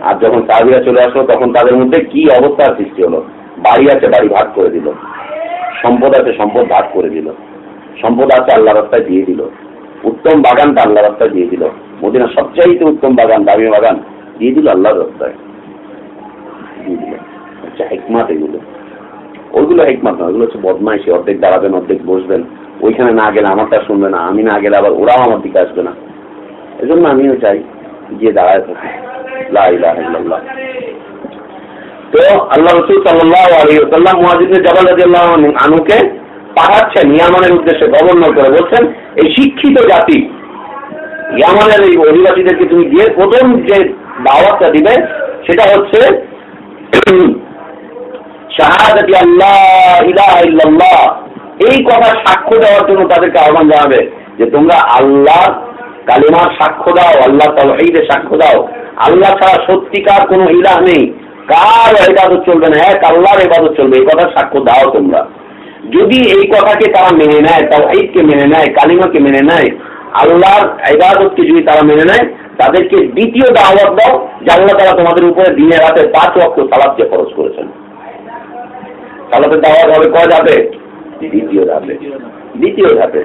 আর যখন সাহাবিরা চলে আসলো, তখন তাদের মধ্যে কি অবস্থার সৃষ্টি হলো? বাড়ি আছে, বাড়ি ভাগ করে দিল। সম্পদ আছে, সম্পদ ভাগ করে দিল। সম্পদ আছে, আল্লাহ রাস্তায় দিয়ে দিল। উত্তম বাগানটা আল্লাহ রাস্তায় দিয়ে দিল। মদিনা সবচাইতে উত্তম বাগান, দামি বাগান, দিয়ে দিল আল্লাহর রাস্তায়। দিয়ে দিল। আচ্ছা হেকমাত এগুলো। ওইগুলো হেকমাত না ওগুলো হচ্ছে বদমাইশি। অর্ধেক দাঁড়াবেন, অর্ধেক বসবেন। ওইখানে না গেলে আমারটা শুনবে না, আমি না গেলে আবার ওরাও আমার দিকে আসবে না। এজন্য আমিও চাই গিয়ে দাঁড়ায় থাকি তো আল্লাহ রসুল সাল্লাহ আনুকে পাঠাচ্ছেন ইয়ামানের উদ্দেশ্যে গভর্নর করে বলছেন, এই শিক্ষিত জাতি, ইয়ামানের এই অধিবাসীদেরকে তুমি প্রথম যে দাওয়াতটা দিবে, সেটা হচ্ছে এই কথা সাক্ষ্য দেওয়ার জন্য তাদেরকে আহ্বান জানাবে যে তোমরা আল্লাহ কালিমার সাক্ষ্য দাও, আল্লাহ তাওহীদের সাক্ষ্য দাও। আল্লাহ ছাড়া সত্যিকার কোনো ইলাহ নেই। কার ইবাদত চলবে না? এক আল্লাহর ইবাদত চলবে। এই কথার সাক্ষ্য দাও তোমরা। যদি এই কথাকে তারা মেনে নেয়, তাওহীদকে মেনে নেয়, কালিমাকে মেনে নেয়, আল্লাহর ইবাদতকে যদি তারা মেনে নেয়, তাদেরকে দ্বিতীয় দাওয়াত দাও, যে আল্লাহ তারা তোমাদের উপরে দিনে রাতে পাঁচ ওয়াক্ত সালাদকে খরচ করেছেন। সালাতের দাওয়াত হবে কয় ধাপে? দ্বিতীয় ধাপে। দ্বিতীয় ধাপে।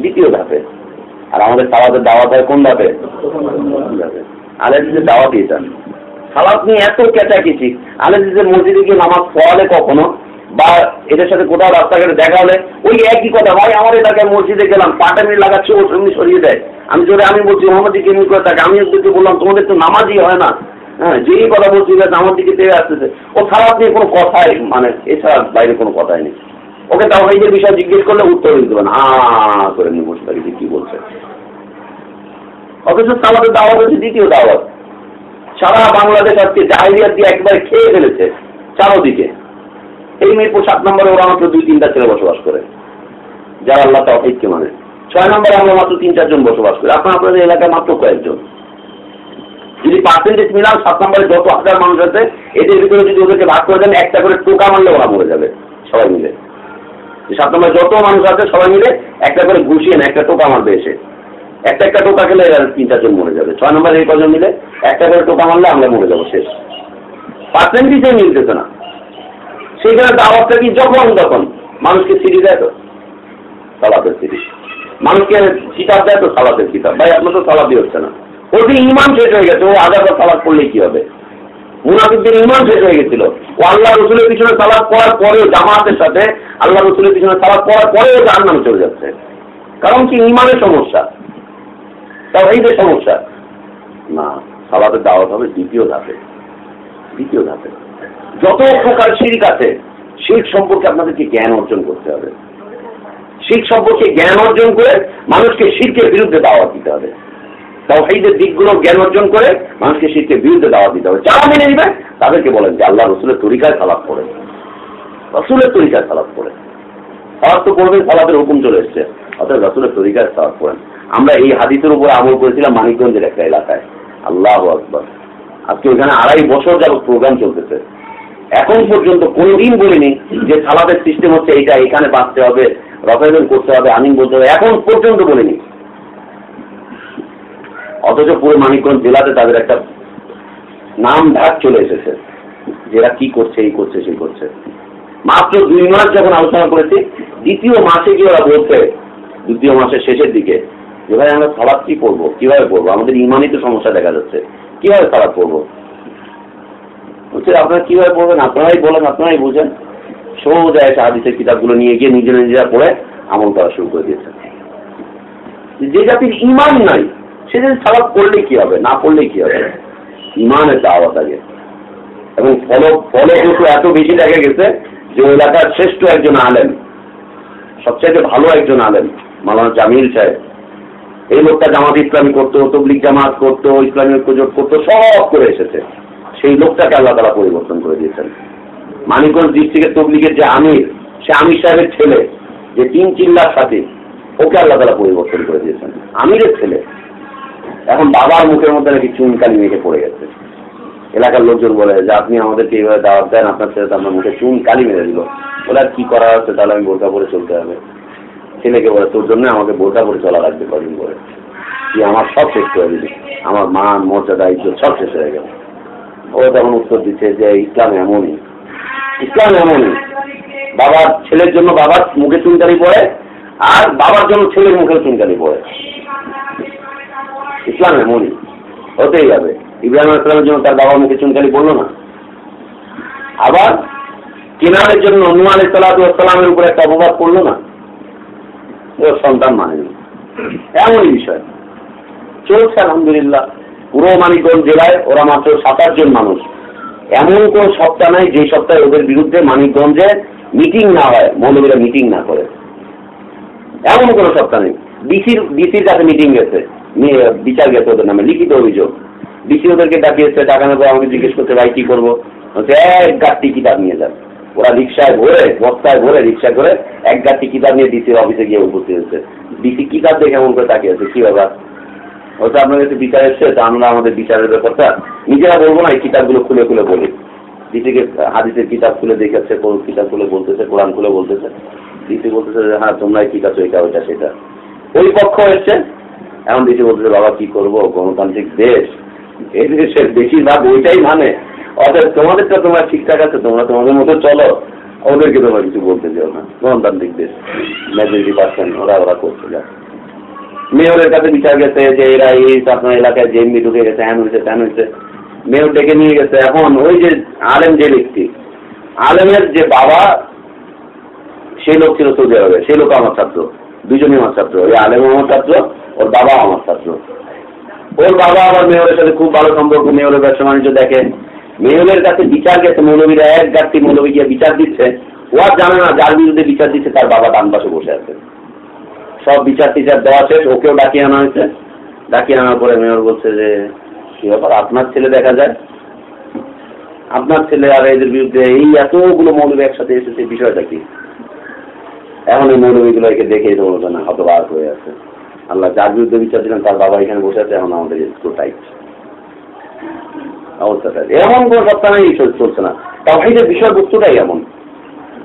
দ্বিতীয় ধাপে। আর আমাদের সালাতের দাওয়াত হয় কোন ধাপে আলেজিদের দাওয়াত এটা। সালাত নিয়ে এত কেচাকেচি। আলেজিদের মসজিদে গিয়ে নামাজ পড়ালে কখনো? বা এদের সাথে কোথাও রাস্তাঘাটে দেখা হলে ওই একই কথা, ভাই, আমার এলাকায় মসজিদে গেলাম পাটামি লাগাচ্ছে ও এমনি সরিয়ে দেয়। আমি জোরে আমি বলছি মোহাম্মদ এমনি করে থাকে আমি ওদেরকে বললাম, তোমাদের তো নামাজই হয় না। হ্যাঁ যেই কথা বলছি আমার দিকে তেড়ে আসতেছে। ও সালাত নিয়ে কোনো কথাই মানে এছাড়া বাইরে কোনো কথাই নেই। ওকে তাও এই যে বিষয় জিজ্ঞেস করলে উত্তর দিতে পারেন হা করে নিয়ে বসে থাকি কি বলছে। অথচ সালাতের দাওয়াত হচ্ছে দ্বিতীয় দাওয়াত। সারা বাংলাদেশ আজকে জাহিরিয়াত দিয়ে একবার খেয়ে ফেলেছে চারোদিকে। এই মিরপুর সাত নম্বরে ওরা মাত্র দুই, তিনটা ছেলে বসবাস করে। যারা আল্লাহ তাওহিদকে মানে। ছয় নম্বরে আমরা মাত্র তিন চারজন বসবাস করি। আপনার আপনাদের এলাকায় মাত্র কয়েকজন। যদি পার্সেন্টেজ মিলাম সাত নম্বরে যত হাজার মানুষ আছে, এদের ভিতরে যদি ওদেরকে ভাগ করে দেন, একটা করে টোকা মারলে ওরা মরে যাবে, সবাই মিলে। সাত নম্বরে যত মানুষ আছে, সবাই মিলে একটা করে ঘুষিয়ে না একটা টোকা মারবে এসে। একটা একটা টোকা খেলে তিন চারজন মরে যাবে। ছয় নম্বরে এই কজন মিলে একটা করে টোকা মারলে আমরা মরে যাব শেষ। পার্সেন্টেজে মিলতেছে না। সেইখানে দাওয়াতটা কি যখন তখন? মানুষকে সিঁড়ি দেয় তো? সালাতের সিঁড়ি। মানুষকে কিতাব দেয় তো সালাতের কিতাব ভাই, আপনার তো সালাদই হচ্ছে না। ওর ইমান শেষ হয়ে গেছে। ও আজাবার সালাদ করলে কি হবে? মুনাফিকদের ইমান শেষ হয়ে গেছিল। ও আল্লাহ রসুলের পিছনে সালাদ করার পরেও জামাতের সাথে আল্লাহ রসুলের পিছনে সালাদ করার পরেও নামে চলে যাচ্ছে। কারণ কি? ইমানের সমস্যা। তাও এই যে সমস্যা। না, সালাদের দাওয়াত হবে দ্বিতীয় ধাপে। দ্বিতীয় ধাপে। যত প্রকার শিরিক আছে শিখ সম্পর্কে আপনাদেরকে জ্ঞান অর্জন করতে হবে। শিখ সম্পর্কে জ্ঞান অর্জন করে মানুষকে শিল্পের বিরুদ্ধে দাওয়াত দিতে হবে। তাও তাওহিদের দিকগুলো জ্ঞান অর্জন করে মানুষকে শিল্পের বিরুদ্ধে দাওয়াত দিতে হবে। যারা মেনে নিবে, তাদেরকে বলেন যে আল্লাহ রসুলের তরিকায় সালাদ করে রসুলের তরিকায় সালাদ করে সালাদ তো করবেন সালাদের হুকুম চলে এসছে। অর্থাৎ রসুলের তরিকায় সালাদ করেন আমরা এই হাদিসের উপরে আমল করেছিলাম মানিকগঞ্জের একটা এলাকায়। আল্লাহ আকবর। আজকে ওইখানে আড়াই বছর যাবত প্রোগ্রাম চলতেছে। এখন পর্যন্ত কোনোদিন বলিনি যে সালাদের সিস্টেম হচ্ছে এইটা এখানে বাঁচতে হবে রফাইল করতে হবে, আমিন বলতে হবে। এখন পর্যন্ত বলিনি। অথচ পুরো মানিকগঞ্জ জেলাতে তাদের একটা নাম ঢাক চলে এসেছে যেরা কি করছে, এই করছে, সেই করছে। মাত্র দুই মাস যখন আলোচনা করেছি, দ্বিতীয় মাসে গিয়ে ওরা বলছে, দ্বিতীয় মাসের শেষের দিকে যে ভাই আমরা সালাদ কি করব কীভাবে করব আমাদের ইমানই তো সমস্যা দেখা যাচ্ছে। কীভাবে সালাদ করব বলছে, আপনারা কীভাবে পড়বেন? আপনারাই বলেন, আপনারাই বুঝেন। সোজা এসে হাদিসের কিতাবগুলো নিয়ে গিয়ে নিজেরা নিজেরা পড়ে আমল করা শুরু করে দিয়েছে। যে জাতির ইমান নাই, সে যদি সালাদ করলে কি হবে? না পড়লে কি হবে? ইমানের দাওয়াত আগে। এবং ফল ফলপ্রসূ এত বেশি দেখা গেছে যে ওই এলাকার শ্রেষ্ঠ একজন আলেন সবচাইতে ভালো একজন আলেন মালানা জামিল সাহেব এই লোকটা জামাত ইসলামী করতো তবলিক জামাত করতো, ইসলামী ঐক্যজোট করতো, সব করে এসেছে। সেই লোকটাকে আল্লাহ তালা পরিবর্তন করে দিয়েছেন। মানিকগঞ্জ ডিস্ট্রিক্টের তবলিগের যে আমির, সে আমির সাহেবের ছেলে, যে তিন চিল্লার সাথে, ওকে আল্লাহ তালা পরিবর্তন করে দিয়েছেন। আমিরের ছেলে। এখন বাবার মুখের মধ্যে নাকি চুনকালি মেখে পড়ে গেছে। এলাকার লোকজন বলে, যে আপনি আমাদেরকে এইভাবে দাওয়াত দেন, আপনার ছেলে তো আপনার মুখে চুন কালি মেরে দিল। আর কি করা হচ্ছে তাহলে আমি বোরকা পরে চলতে হবে। ছেলেকে বলে, তোর জন্য আমাকে বোরকা পরে চলা লাগবে কদিন করে তুই আমার সব শেষ করে দিবি। আমার মান, মর্যাদা, ইজ্জত সব শেষ হয়ে গেল। ও তখন উত্তর দিচ্ছে যে, ইসলাম এমনই। ইসলাম এমনই। বাবার ছেলের জন্য বাবার মুখে চুনকালি পড়ে, আর বাবার জন্য ছেলের মুখে চুনকালি পড়ে। ইসলাম এমনই। হতেই যাবে ইব্রাহিম ইসলামের জন্য তার বাবার মুখে চুনকালি পড়ল না। আবার কেনারের জন্য নু আলাই সালাতামের উপর একটা অপবাদ পড়ল না। ওর সন্তান মানেনি এমনই বিষয়। চলছে আলহামদুলিল্লাহ। পুরো মানিকগঞ্জ জেলায় ওরা মাত্র সাত আটজন মানুষ। এমন কোন সপ্তাহ নাই যে সপ্তাহে ওদের বিরুদ্ধে মানিকগঞ্জে মিটিং না হয়, মৌলবীরা মিটিং না করে। এমন কোনো সপ্তাহ নেই। ডিসির ডিসির কাছে মিটিং গেছে। বিচার গেছে ওদের নামে, লিখিত অভিযোগ। ডিসি ওদেরকে ডাকিয়েছে ডাকানোর পর আমাকে জিজ্ঞেস করতে ভাই, কি করব? এক গাড়ি কিতাব নিয়ে যান। ওরা রিক্সায় ভরে, বস্তায় ভরে রিক্সা করে এক গাড়ি কিতাব নিয়ে ডিসির অফিসে গিয়ে উপস্থিত হয়েছে। ডিসি কিতাব দেখে এমন করে তাকিয়েছে কি ব্যাপার? হয়তো আপনার কাছে বিচার এসছে, তা আমরা আমাদের বিচারের ব্যাপারটা নিজেরা বলব না, এই কিতাবগুলো খুলে খুলে বলি। ডিসিকে হাদিসের কিতাব খুলে দেখাচ্ছে কোন কিতাব খুলে বলতেছে, কোরআন খুলে বলতেছে। ডিসি বলতেছে যে হ্যাঁ তোমরা ঠিক আছো এটা ওইটা সেটা। ওই পক্ষ এসছে। এখন ডিসি বলতেছে, বাবা, কি করব? গণতান্ত্রিক দেশ। এই দেশের বেশিরভাগ ওইটাই মানে। অর্থাৎ তোমাদেরটা তোমরা ঠিকঠাক আছে, তোমরা তোমাদের মতো চলো। ওদেরকে তোমরা কিছু বলতে চাও না। গণতান্ত্রিক দেশ। মেজরিটি পার্সেন্ট ওরা ওরা করছে যা মেয়রের কাছে বিচার গেছে যে এরা এই আপনার এলাকায় এমনি ঢুকে গেছে, হ্যান হয়েছে, ত্যান হয়েছে। মেয়র ডেকে নিয়ে গেছে। এখন ওই যে আলেম যে ব্যক্তি, আলেমের যে বাবা, সেই লোক ছিল সৌদি আরবে। সেই লোক আমার ছাত্র। দুজনই আমার ছাত্র। ওই আলেম আমার ছাত্র, ওর বাবা আমার ছাত্র। ওর বাবা আমার মেয়রের সাথে খুব ভালো সম্পর্ক। মেয়রের ব্যবসা বাণিজ্য দেখে মেয়রের কাছে বিচার গেছে, মৌলবীরা এক গাছটি মৌলবী গিয়ে বিচার দিচ্ছে। ও আর জানে না যার বিরুদ্ধে বিচার দিচ্ছে, তার বাবা ডান পাশে বসে আছে। সব বিচার টিচার দেওয়া শেষ, ওকেও ডাকিয়ে আনা হয়েছে। ডাকিয়ে আনার পরে মেয়র বলছে যে, কি ব্যাপার, আপনার ছেলে দেখা যায়? আপনার ছেলে আর এদের বিরুদ্ধে এই এতগুলো মৌলবী একসাথে এসেছে, বিষয়টা কি? এখন এই মৌলবীগুলো একে দেখেই বলবে না, হতবাক হয়ে আছে। আল্লাহ যার বিরুদ্ধে বিচার দিলেন, তার বাবা এখানে বসে আছে, এখন আমাদের একটু টাইট অবস্থাটা এমন কোনো সপ্তাহ নেই চলছে না। তাহিদের বিষয়বস্তুটাই এমন।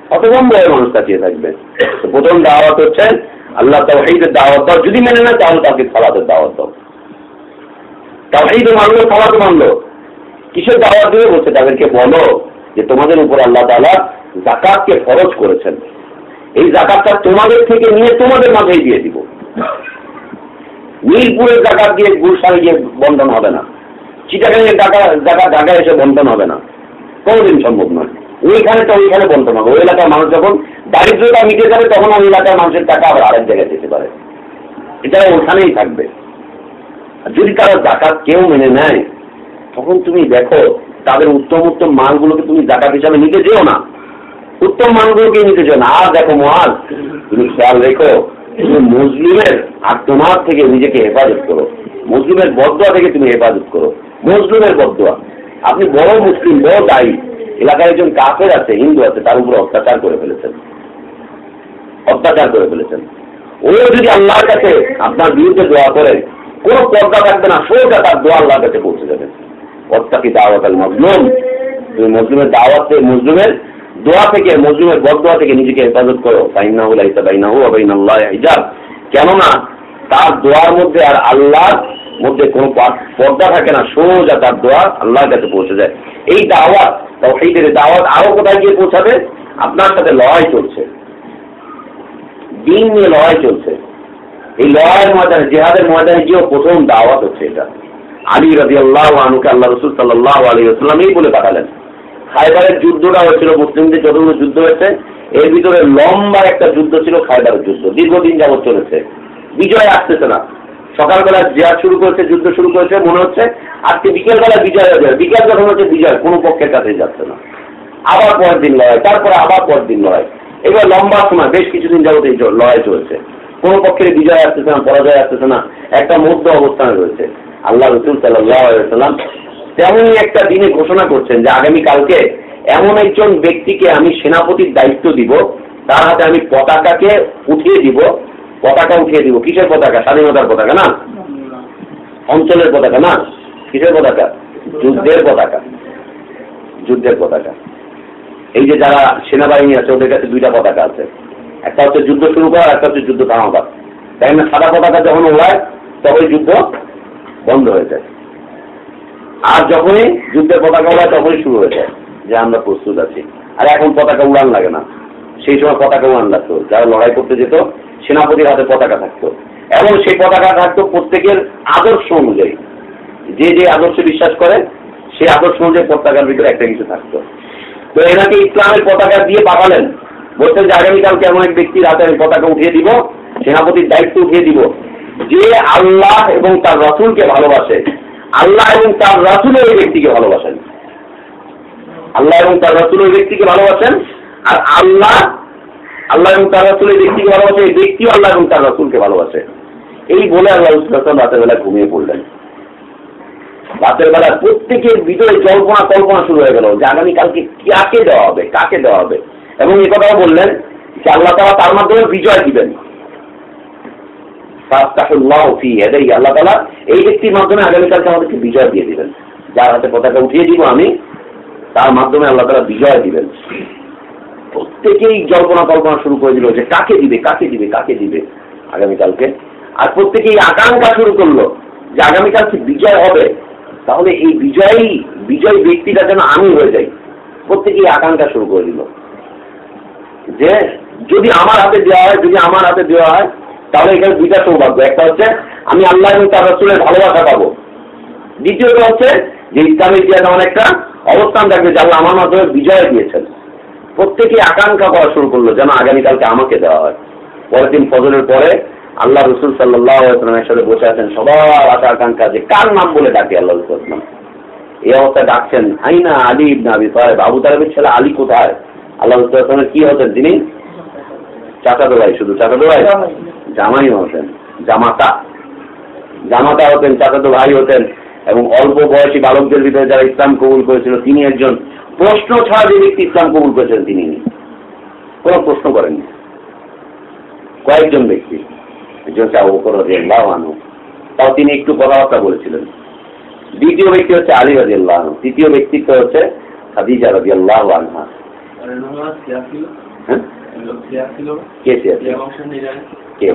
অতবম্ব হয়ে মানুষ তাকিয়ে থাকবে। প্রথম দাওয়াত হচ্ছে, আল্লাহ তাহিদের দাওয়াত দাও। যদি মেনে নেয়, তাহলে তাকে সালাতের দাওয়াত দাও। তাহিদ মানলো, সালাত মানলো। কিসের দাওয়াত দেবে বলছে, তাদেরকে বলো যে তোমাদের উপর আল্লাহ তালা জাকাতকে ফরজ করেছেন। এই জাকাতটা তোমাদের থেকে নিয়ে তোমাদের মাঝেই দিয়ে দিব। মিরপুরের জাকাত দিয়ে গুলশানে গিয়ে বন্ধন হবে না। চিটাগাঙের টাকা জায়গা ঢাকায় এসে বন্টন হবে না। কোনোদিন সম্ভব নয়। ওইখানে তো ওইখানে বন্টন হবে। ওই এলাকার মানুষ যখন দারিদ্রতা মিটে যাবে, তখন ওই এলাকার মানুষের টাকা আবার আরেক জায়গায় যেতে পারে। এটা ওখানেই থাকবে। যদি তারা জাকাত কেউ মেনে নেয়, তখন তুমি দেখো, তাদের উত্তম উত্তম মালগুলোকে তুমি জাকাত হিসাবে নিতে যেও না। উত্তম মালগুলোকে নিতে যেও না। আর দেখো মহাজ, তুমি খেয়াল রেখো, তুমি মুসলিমের আক্রমণ থেকে নিজেকে হেফাজত করো। মুসলিমের বদুয়া থেকে তুমি হেফাজত করো। মুসলিমের বদুয়া। আপনি বড় মুসলিম, বড় দায়ী। এলাকায় একজন কাফের আছে, হিন্দু আছে, তার উপরে অত্যাচার করে ফেলেছেন। অত্যাচার করে ফেলেছেন। ও যদি আল্লাহর কাছে আপনার বিরুদ্ধে দোয়া করে, কোনো পর্দা থাকবে না, সোজা তার দোয়া আল্লাহর কাছে পৌঁছে যাবে। অত্যাকি দাওয়াত আল মজলুম? তুমি মুসলিমের দাওয়াত থেকে মুসলিমের দোয়া থেকে, মজলুমের বদোয়া থেকে নিজেকে হেফাজত করো। তাইনাহু লাইসা বাইনাহু হিজাব কেননা তার দোয়ার মধ্যে আর আল্লাহর মধ্যে কোনো পর্দা থাকে না, সোজা তার দোয়া আল্লাহর কাছে পৌঁছে যায়। এই দাওয়াত, তাওহীদের দাওয়াত আরও কোথায় গিয়ে পৌঁছাবে? আপনার সাথে লড়াই চলছে। দিন নিয়ে লড়াই চলছে। এই লড়াইয়ের ময়দানে, জেহাদের ময়দানে গিয়েও প্রথম দাওয়াত হচ্ছে এটা। আলী রবি আল্লাহ আনুকে আল্লাহ রসুল সাল্লাহ আলী আসলামেই বলে পাঠালেন। খাইবারের যুদ্ধটা হয়েছিল মুসলিমদের যতগুলো যুদ্ধ হয়েছে, এর ভিতরে লম্বা একটা যুদ্ধ ছিল খাইবারের যুদ্ধ। দীর্ঘদিন যাবৎ চলেছে। বিজয় আসতেছে না। সকালবেলা জেহাদ শুরু করেছে, যুদ্ধ শুরু করেছে, মনে হচ্ছে আজকে বিকেলবেলা বিজয় হয়ে যাবে। বিকেল যখন হচ্ছে বিজয়, কোনো পক্ষের কাছে যাচ্ছে না। আবার পরের দিন লড়াই, তারপরে আবার পরের দিন লড়াই। এবার লম্বা সময়, বেশ কিছুদিন যাবত এই লড়াই চলছে। কোনো পক্ষের বিজয় আসতেছে না, পরাজয় আসতেছে না, একটা মধ্য অবস্থানে রয়েছে। আল্লাহ রসুল সাল্লাম তেমনই একটা দিনে ঘোষণা করছেন যে আগামী কালকে এমন একজন ব্যক্তিকে আমি সেনাপতির দায়িত্ব দিব, তার হাতে আমি পতাকাকে উঠিয়ে দিব পতাকা উঠিয়ে দিব। কিসের পতাকা? স্বাধীনতার পতাকা না? অঞ্চলের পতাকা না? কিসের পতাকা? যুদ্ধের পতাকা। যুদ্ধের পতাকা। এই যে যারা সেনাবাহিনী আছে, ওদের কাছে দুইটা পতাকা আছে। একটা হচ্ছে যুদ্ধ শুরু করা একটা হচ্ছে যুদ্ধ থামাবার। তাই না? সাদা পতাকা যখন ওড়ায় তখন যুদ্ধ বন্ধ হয়ে যায়। আর যখনই যুদ্ধের পতাকা ওড়ায় তখনই শুরু হয়ে যায় যে আমরা প্রস্তুত আছি। আর এখন পতাকা উড়ান লাগে না। সেই সময় পতাকা উড়ান লাগতো। যারা লড়াই করতে যেত সেনাপতির হাতে পতাকা থাকতো। এবং সেই পতাকা থাকতো প্রত্যেকের আদর্শ অনুযায়ী। যে যে আদর্শে বিশ্বাস করে সেই আদর্শ অনুযায়ী পতাকার ভিতরে একটা কিছু থাকতো। তো এনাকে ইসলামের পতাকা দিয়ে পাঠালেন। বলছেন যে আগামীকাল কেমন এক ব্যক্তির হাতে আমি পতাকা উঠিয়ে দিব, সেনাপতির দায়িত্ব উঠিয়ে দিব। যে আল্লাহ এবং তার রসুলকে ভালোবাসে, আল্লাহ এবং তার রসুল ওই ব্যক্তিকে ভালোবাসেন। আল্লাহ এবং তার রসুল ওই ব্যক্তিকে ভালোবাসেন, আর আল্লাহ আল্লাহ এবং তার রসুল ব্যক্তিকে ভালোবাসে, এই ব্যক্তিও আল্লাহ এবং তার রসুলকে ভালোবাসে। এই বলে আল্লাহ রসুল রাতের বেলা ঘুমিয়ে পড়লেন। রাতের বেলা প্রত্যেকের ভিতরে জল্পনা কল্পনা শুরু হয়ে গেল যে আগামীকালকে কাকে দেওয়া হবে, কাকে দেওয়া হবে? এবং এ কথাও বললেন যে আল্লাহ তালা তার মাধ্যমে বিজয় দিবেন। আল্লাহ তালা এই ব্যক্তির মাধ্যমে আগামীকালকে আমাদেরকে বিজয় দিয়ে দিবেন। যার হাতে পতাকা উঠিয়ে দিব আমি, তার মাধ্যমে আল্লাহ তালা বিজয় দিবেন। প্রত্যেকেই জল্পনা কল্পনা শুরু করে দিল যে কাকে দিবে কাকে দিবে কাকে দিবে আগামীকালকে। আর প্রত্যেকেই আকাঙ্ক্ষা শুরু করল যে আগামীকাল কি বিজয় হবে? তাহলে এই বিজয়ী, বিজয় ব্যক্তিটা যেন আমি হয়ে যাই। প্রত্যেকেই আকাঙ্ক্ষা শুরু করে দিল। যে যদি আমার হাতে দেওয়া হয়, যদি আমার হাতে দেওয়া হয়, তাহলে এখানে দুইটা সৌভাগ্য। একটা হচ্ছে, আমি আল্লাহ এবং তার রসুলের ভালোবাসা পাবো। দ্বিতীয়টা হচ্ছে, যে ইসলামের ইতিহাসে এমন একটা অবস্থান থাকবে যে আল্লাহ আমার মাধ্যমে বিজয় দিয়েছেন। প্রত্যেকে আকাঙ্ক্ষা করা শুরু করল যেন আগামীকালকে আমাকে দেওয়া হয়। পরের দিন ফজরের পরে আল্লাহ রসুল সাল্লামের সাথে বসে আছেন সবার আশা আকাঙ্ক্ষা যে কার নাম বলে ডাকে আল্লাহ রসুল ইসলাম এই অবস্থায় ডাকছেন আইনা আলী ইবনা আবি সাহেব আবু তালেবের ছেলে আলী কোথায়? আল্লাহ রসুল ইসলামের কি হতেন তিনি? চাচাতো ভাই, শুধু চাচাতো ভাই? জামাই হতেন, জামাতা। জামাতা হতেন, চাচাতো ভাই হতেন এবং অল্প বয়সী বালকদের ভিতরে যারা ইসলাম কবুল করেছিল, তিনি একজন প্রশ্ন ছাড়া যে ব্যক্তি ইসলাম কবুল করেছেন তিনি কোন প্রশ্ন করেননি। কয়েকজন ব্যক্তি একজন হচ্ছে আবু আনহু তাও তিনি একটু কথাবার্তা বলেছিলেন। দ্বিতীয় ব্যক্তি হচ্ছে আলী রাদিয়াল্লাহু আনহু তৃতীয় ব্যক্তিত্ব হচ্ছে খাদিজা আনহা। কে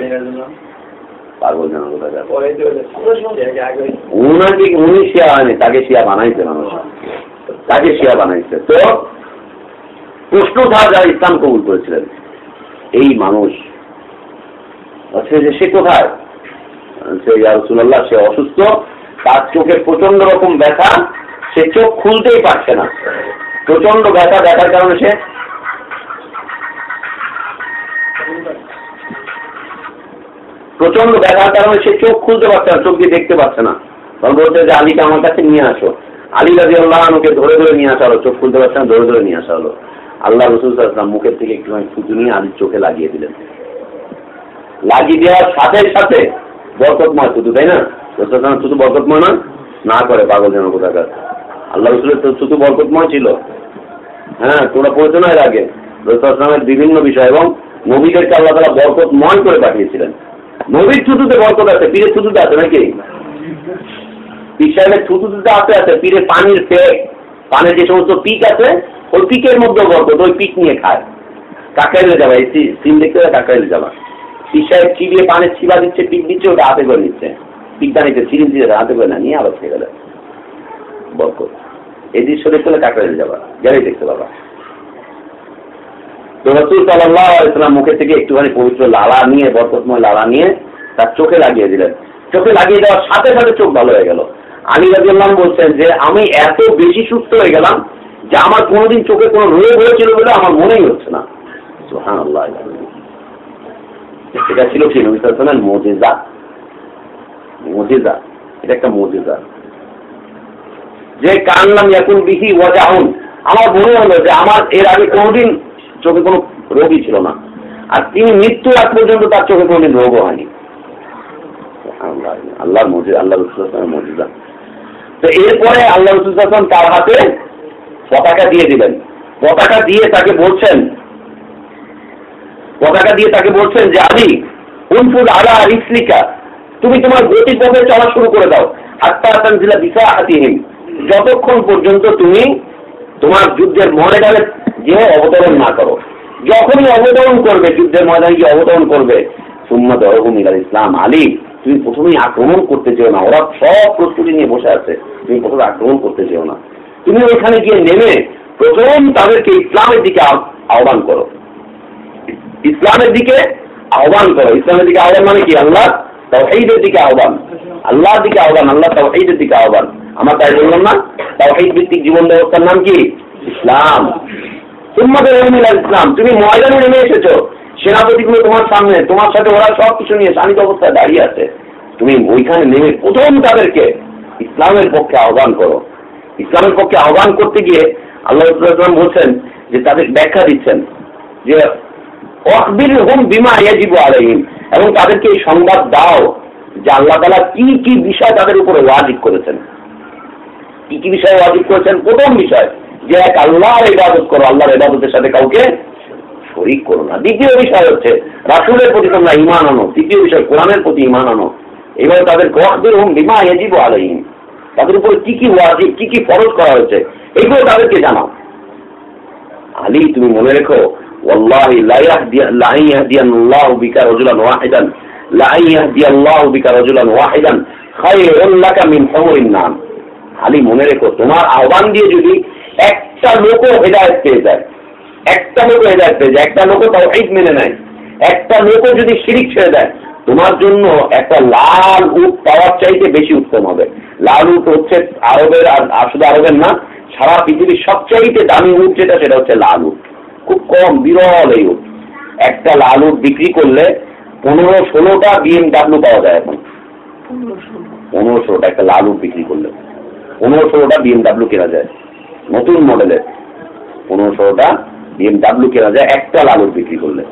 পাগল জানা কোথায় যাচ্ছে আগে উনাকে উনি শিয়া হয়নি তাকে শিয়া বানাইছে মানুষ। তাকে শিয়া বানাইছে। তো প্রশ্ন ছাড়া যারা ইসলাম কবুল করেছিলেন। এই মানুষ হচ্ছে যে, সে কোথায়? সে রসুল্লাহ সে অসুস্থ। তার চোখে প্রচণ্ড রকম ব্যথা। সে চোখ খুলতেই পারছে না। প্রচণ্ড ব্যথা, ব্যথার কারণে সে প্রচণ্ড ব্যথার কারণে সে চোখ খুলতে পারছে না, চোখ দিয়ে দেখতে পাচ্ছে না। তখন বলছে যে, আলীকে আমার কাছে নিয়ে আসো। আলী রাজি আল্লাহকে ধরে ধরে নিয়ে আসা হলো, চোখ খুলতে পারছে না, ধরে ধরে নিয়ে আসা হলো। আল্লাহ রসুল মুখের থেকে একটুখানি ফুটু নিয়ে আলীর চোখে লাগিয়ে দিলেন। লাগিয়ে দেওয়ার সাথে সাথে বরকতময় শুধু তাই না? শুধু বরকতময় না না করে, পাগল যেন কোথাকার। আল্লাহ রসুলের তো শুধু বরকতময় ছিল। হ্যাঁ তোমরা পড়েছো না এর আগে? রসুলামের বিভিন্ন বিষয় এবং নবীদেরকে আল্লাহ তালা বরকতময় করে পাঠিয়েছিলেন। নবীর থুতুতে বরকত আছে, পীরের থুতুতে আছে নাকি? পীর সাহেবের থুতুতে আছে আছে পীরের পানির পেট পানের যে সমস্ত পিক আছে, ওই পিকের মধ্যে বরকত ওই পিক নিয়ে খায়। কাকাইলে যাবা, এই সিম দেখতে হবে কাকাইলে যাবা। পীর সাহেব চিবিয়ে পানের ছিবা দিচ্ছে, পিক দিচ্ছে, ওটা হাতে করে নিচ্ছে। পিকটা নিচ্ছে সিরিজ দিয়ে হাতে করে না নিয়ে আবার খেয়ে গেলে বরকত এই দৃশ্য দেখতে হলে কাকাইলে যাবা, গেলেই দেখতে পাবা। তো রসুল সাল্লাহ ইসলাম মুখে থেকে একটুখানি পবিত্র লালা নিয়ে, বরকতময় লালা নিয়ে তার চোখে লাগিয়ে দিলেন। চোখে লাগিয়ে দেওয়ার সাথে সাথে চোখ ভালো হয়ে গেল। আলী রাজিয়াল্লাম বলছেন যে, আমি এত বেশি সুস্থ হয়ে গেলাম যে আমার কোনোদিন চোখে কোনো রোগ হয়েছিল বলে আমার মনেই হচ্ছে না। আল্লাহ এটা ছিল কি? নবী সাল্লামের মজেজা। মজেজা। এটা একটা মজেজা। যে কানলাম ইয়াকুন বিহি ওয়াজাহুন। আমার মনে হলো যে আমার এর আগে কোনোদিন চোখে কোনো রোগই ছিল না। আর তিনি মৃত্যু আগ পর্যন্ত তার চোখে কোনোদিন রোগও হয়নি। আল্লাহর মসজিদ আল্লাহ রসুলের মসজিদা তো এরপরে আল্লাহ রসুল তার হাতে পতাকা দিয়ে দিলেন। পতাকা দিয়ে তাকে বলছেন, পতাকা দিয়ে তাকে বলছেন যে আদি উনফুল আলা রিসলিকা, তুমি তোমার গতি পথে চলা শুরু করে দাও। আত্মা আতান জিলা দিশা হাতিহীন যতক্ষণ পর্যন্ত তুমি তোমার যুদ্ধের ময়দানে যে অবতরণ না করো। যখনই অবতরণ করবে, যুদ্ধের ময়দানে গিয়ে অবতরণ করবে সুম্মদ মিলাল ইসলাম আলী। তুমি প্রথমেই আক্রমণ করতে চেও না। ওরা সব প্রস্তুতি নিয়ে বসে আছে। তুমি প্রথমে আক্রমণ করতে চেও না। তুমি ওইখানে গিয়ে নেমে প্রথম তাদেরকে ইসলামের দিকে আহ্বান করো। ইসলামের দিকে আহ্বান করো। ইসলামের দিকে আহ্বান মানে কি? আল্লাহ তাওহীদের দিকে আহ্বান। আল্লাহর দিকে আহ্বান, আল্লাহ তাওহীদের দিকে আহ্বান। আমার তাই বললাম না, তাওহীদ ভিত্তিক জীবন ব্যবস্থার নাম কি? ইসলাম। উম্মাদের ইসলাম, তুমি ময়দানে নেমে এসেছ। সেনাপতিগুলো তোমার সামনে, তোমার সাথে ওরা সব কিছু নিয়ে শানিত অবস্থায় দাঁড়িয়ে আছে। তুমি ওইখানে নেমে প্রথম তাদেরকে ইসলামের পক্ষে আহ্বান করো। ইসলামের পক্ষে আহ্বান করতে গিয়ে আল্লাহ ইসলাম বলছেন যে তাদের ব্যাখ্যা দিচ্ছেন যে অকবির হুম বিমা ইয়াজিব আলাইহিম এবং তাদেরকে এই সংবাদ দাও যে আল্লাহ তালা কি কি বিষয় তাদের উপরে ওয়াজিব করেছেন। কি কি বিষয় ওয়াজিব করেছেন? প্রথম বিষয় যে এক আল্লাহর ইবাদত করো, আল্লাহর ইবাদতের সাথে কাউকে শরিক করো না। দ্বিতীয় বিষয় হচ্ছে, রাসুলের প্রতি তোমরা ইমান আনো। তৃতীয় বিষয়, কোরআনের প্রতি ইমান আনো। এবার তাদের গহদের হুম বিমা এজিব আলহীন তাদের উপরে কি কি ওয়াজিব, কি কি ফরজ করা হয়েছে এইগুলো তাদেরকে জানাও। আলী, তুমি মনে রেখো আলী, মনে রেখো, তোমার আহ্বান দিয়ে যদি একটা লোকও হেদায়ত পেয়ে যায় একটা লোকও হয়ে যাচ্ছে যে একটা লোকও তাওহীদ মেনে নেয়। একটা লোকও যদি শিরিক ছেড়ে দেয় তোমার জন্য একটা লাল উট পাওয়ার চাইতে বেশি উত্তম হবে। লাল উট হচ্ছে আরবের আর আর শুধু আরবের না সারা পৃথিবীর সবচাইতে দামি উট যেটা সেটা হচ্ছে লাল উট। খুব কম বিরল এই উট। একটা লাল উট বিক্রি করলে পনেরো ষোলোটা বিএমডাব্লিউ পাওয়া যায় এখন। পনেরো ষোলোটা একটা লাল উট বিক্রি করলে। পনেরো ষোলোটা বিএমডাব্লিউ কেনা যায়। নতুন মডেলের। পনেরো ষোলোটা বিএমডাব্লিউ কেনা যায়, একটা লাল উট বিক্রি করলে।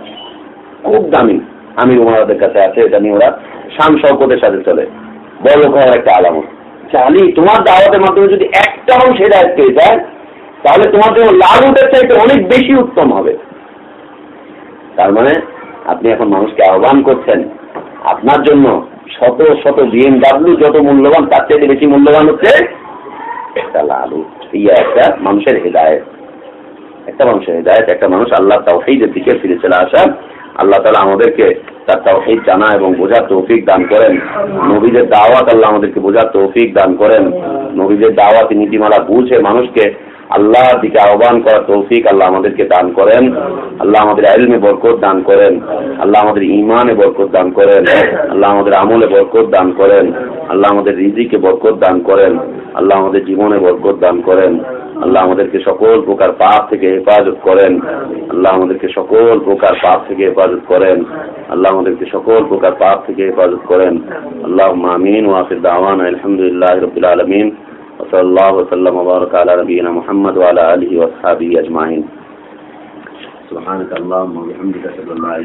খুব দামি। আমির উমারাদের কাছে আছে, এটা নিয়ে ওরা শান শওকতের সাথে চলে। বড় হওয়ার একটা আলামত। চালি তোমার দাওয়াতের মাধ্যমে যদি একটা অংশ হেদায়ত পেয়ে যায়, তাহলে তোমার জন্য লাল চাইতে অনেক বেশি উত্তম হবে। তার মানে আপনি এখন মানুষকে আহ্বান করছেন, আপনার জন্য শত শত বিএমডাব্লিউ যত মূল্যবান, তার চাইতে বেশি মূল্যবান হচ্ছে একটা লাল। ইয়া একটা মানুষের হেদায়ত। একটা মানুষের হেদায়ত, একটা মানুষ আল্লাহ তাওহীদের দিকে ফিরে চলে আসা। আল্লাহ তালা আমাদেরকে তার তাওহীদ জানা এবং বোঝার তৌফিক দান করেন। নবীদের দাওয়াত আল্লাহ আমাদেরকে বোঝার তৌফিক দান করেন। নবীদের দাওয়াত, নীতিমালা বুঝে মানুষকে আল্লাহর দিকে আহ্বান করার তৌফিক আল্লাহ আমাদেরকে দান করেন। আল্লাহ আমাদের আইলমে বরকত দান করেন। আল্লাহ আমাদের ইমানে বরকত দান করেন। আল্লাহ আমাদের আমলে বরকত দান করেন। আল্লাহ আমাদের রিজিকে বরকত দান করেন। আল্লাহ আমাদের জীবনে বরকত দান করেন। আল্লাহ আমাদেরকে সকল প্রকার পাপ থেকে হেফাজত করেন আল্লাহ আমাদেরকে সকল প্রকার পাপ থেকে হেফাজত করেন আল্লাহ আমাদেরকে সকল প্রকার পাপ থেকে হেফাজত করেন আল্লাহ আমিন ওয়াফির দাওয়ান আলহামদুলিল্লাহ রবিল আলমিন وصلى الله وسلم وبارك على نبينا محمد وعلى اله واصحابه اجمعين سبحانك اللهم وبحمدك اشهد ان لا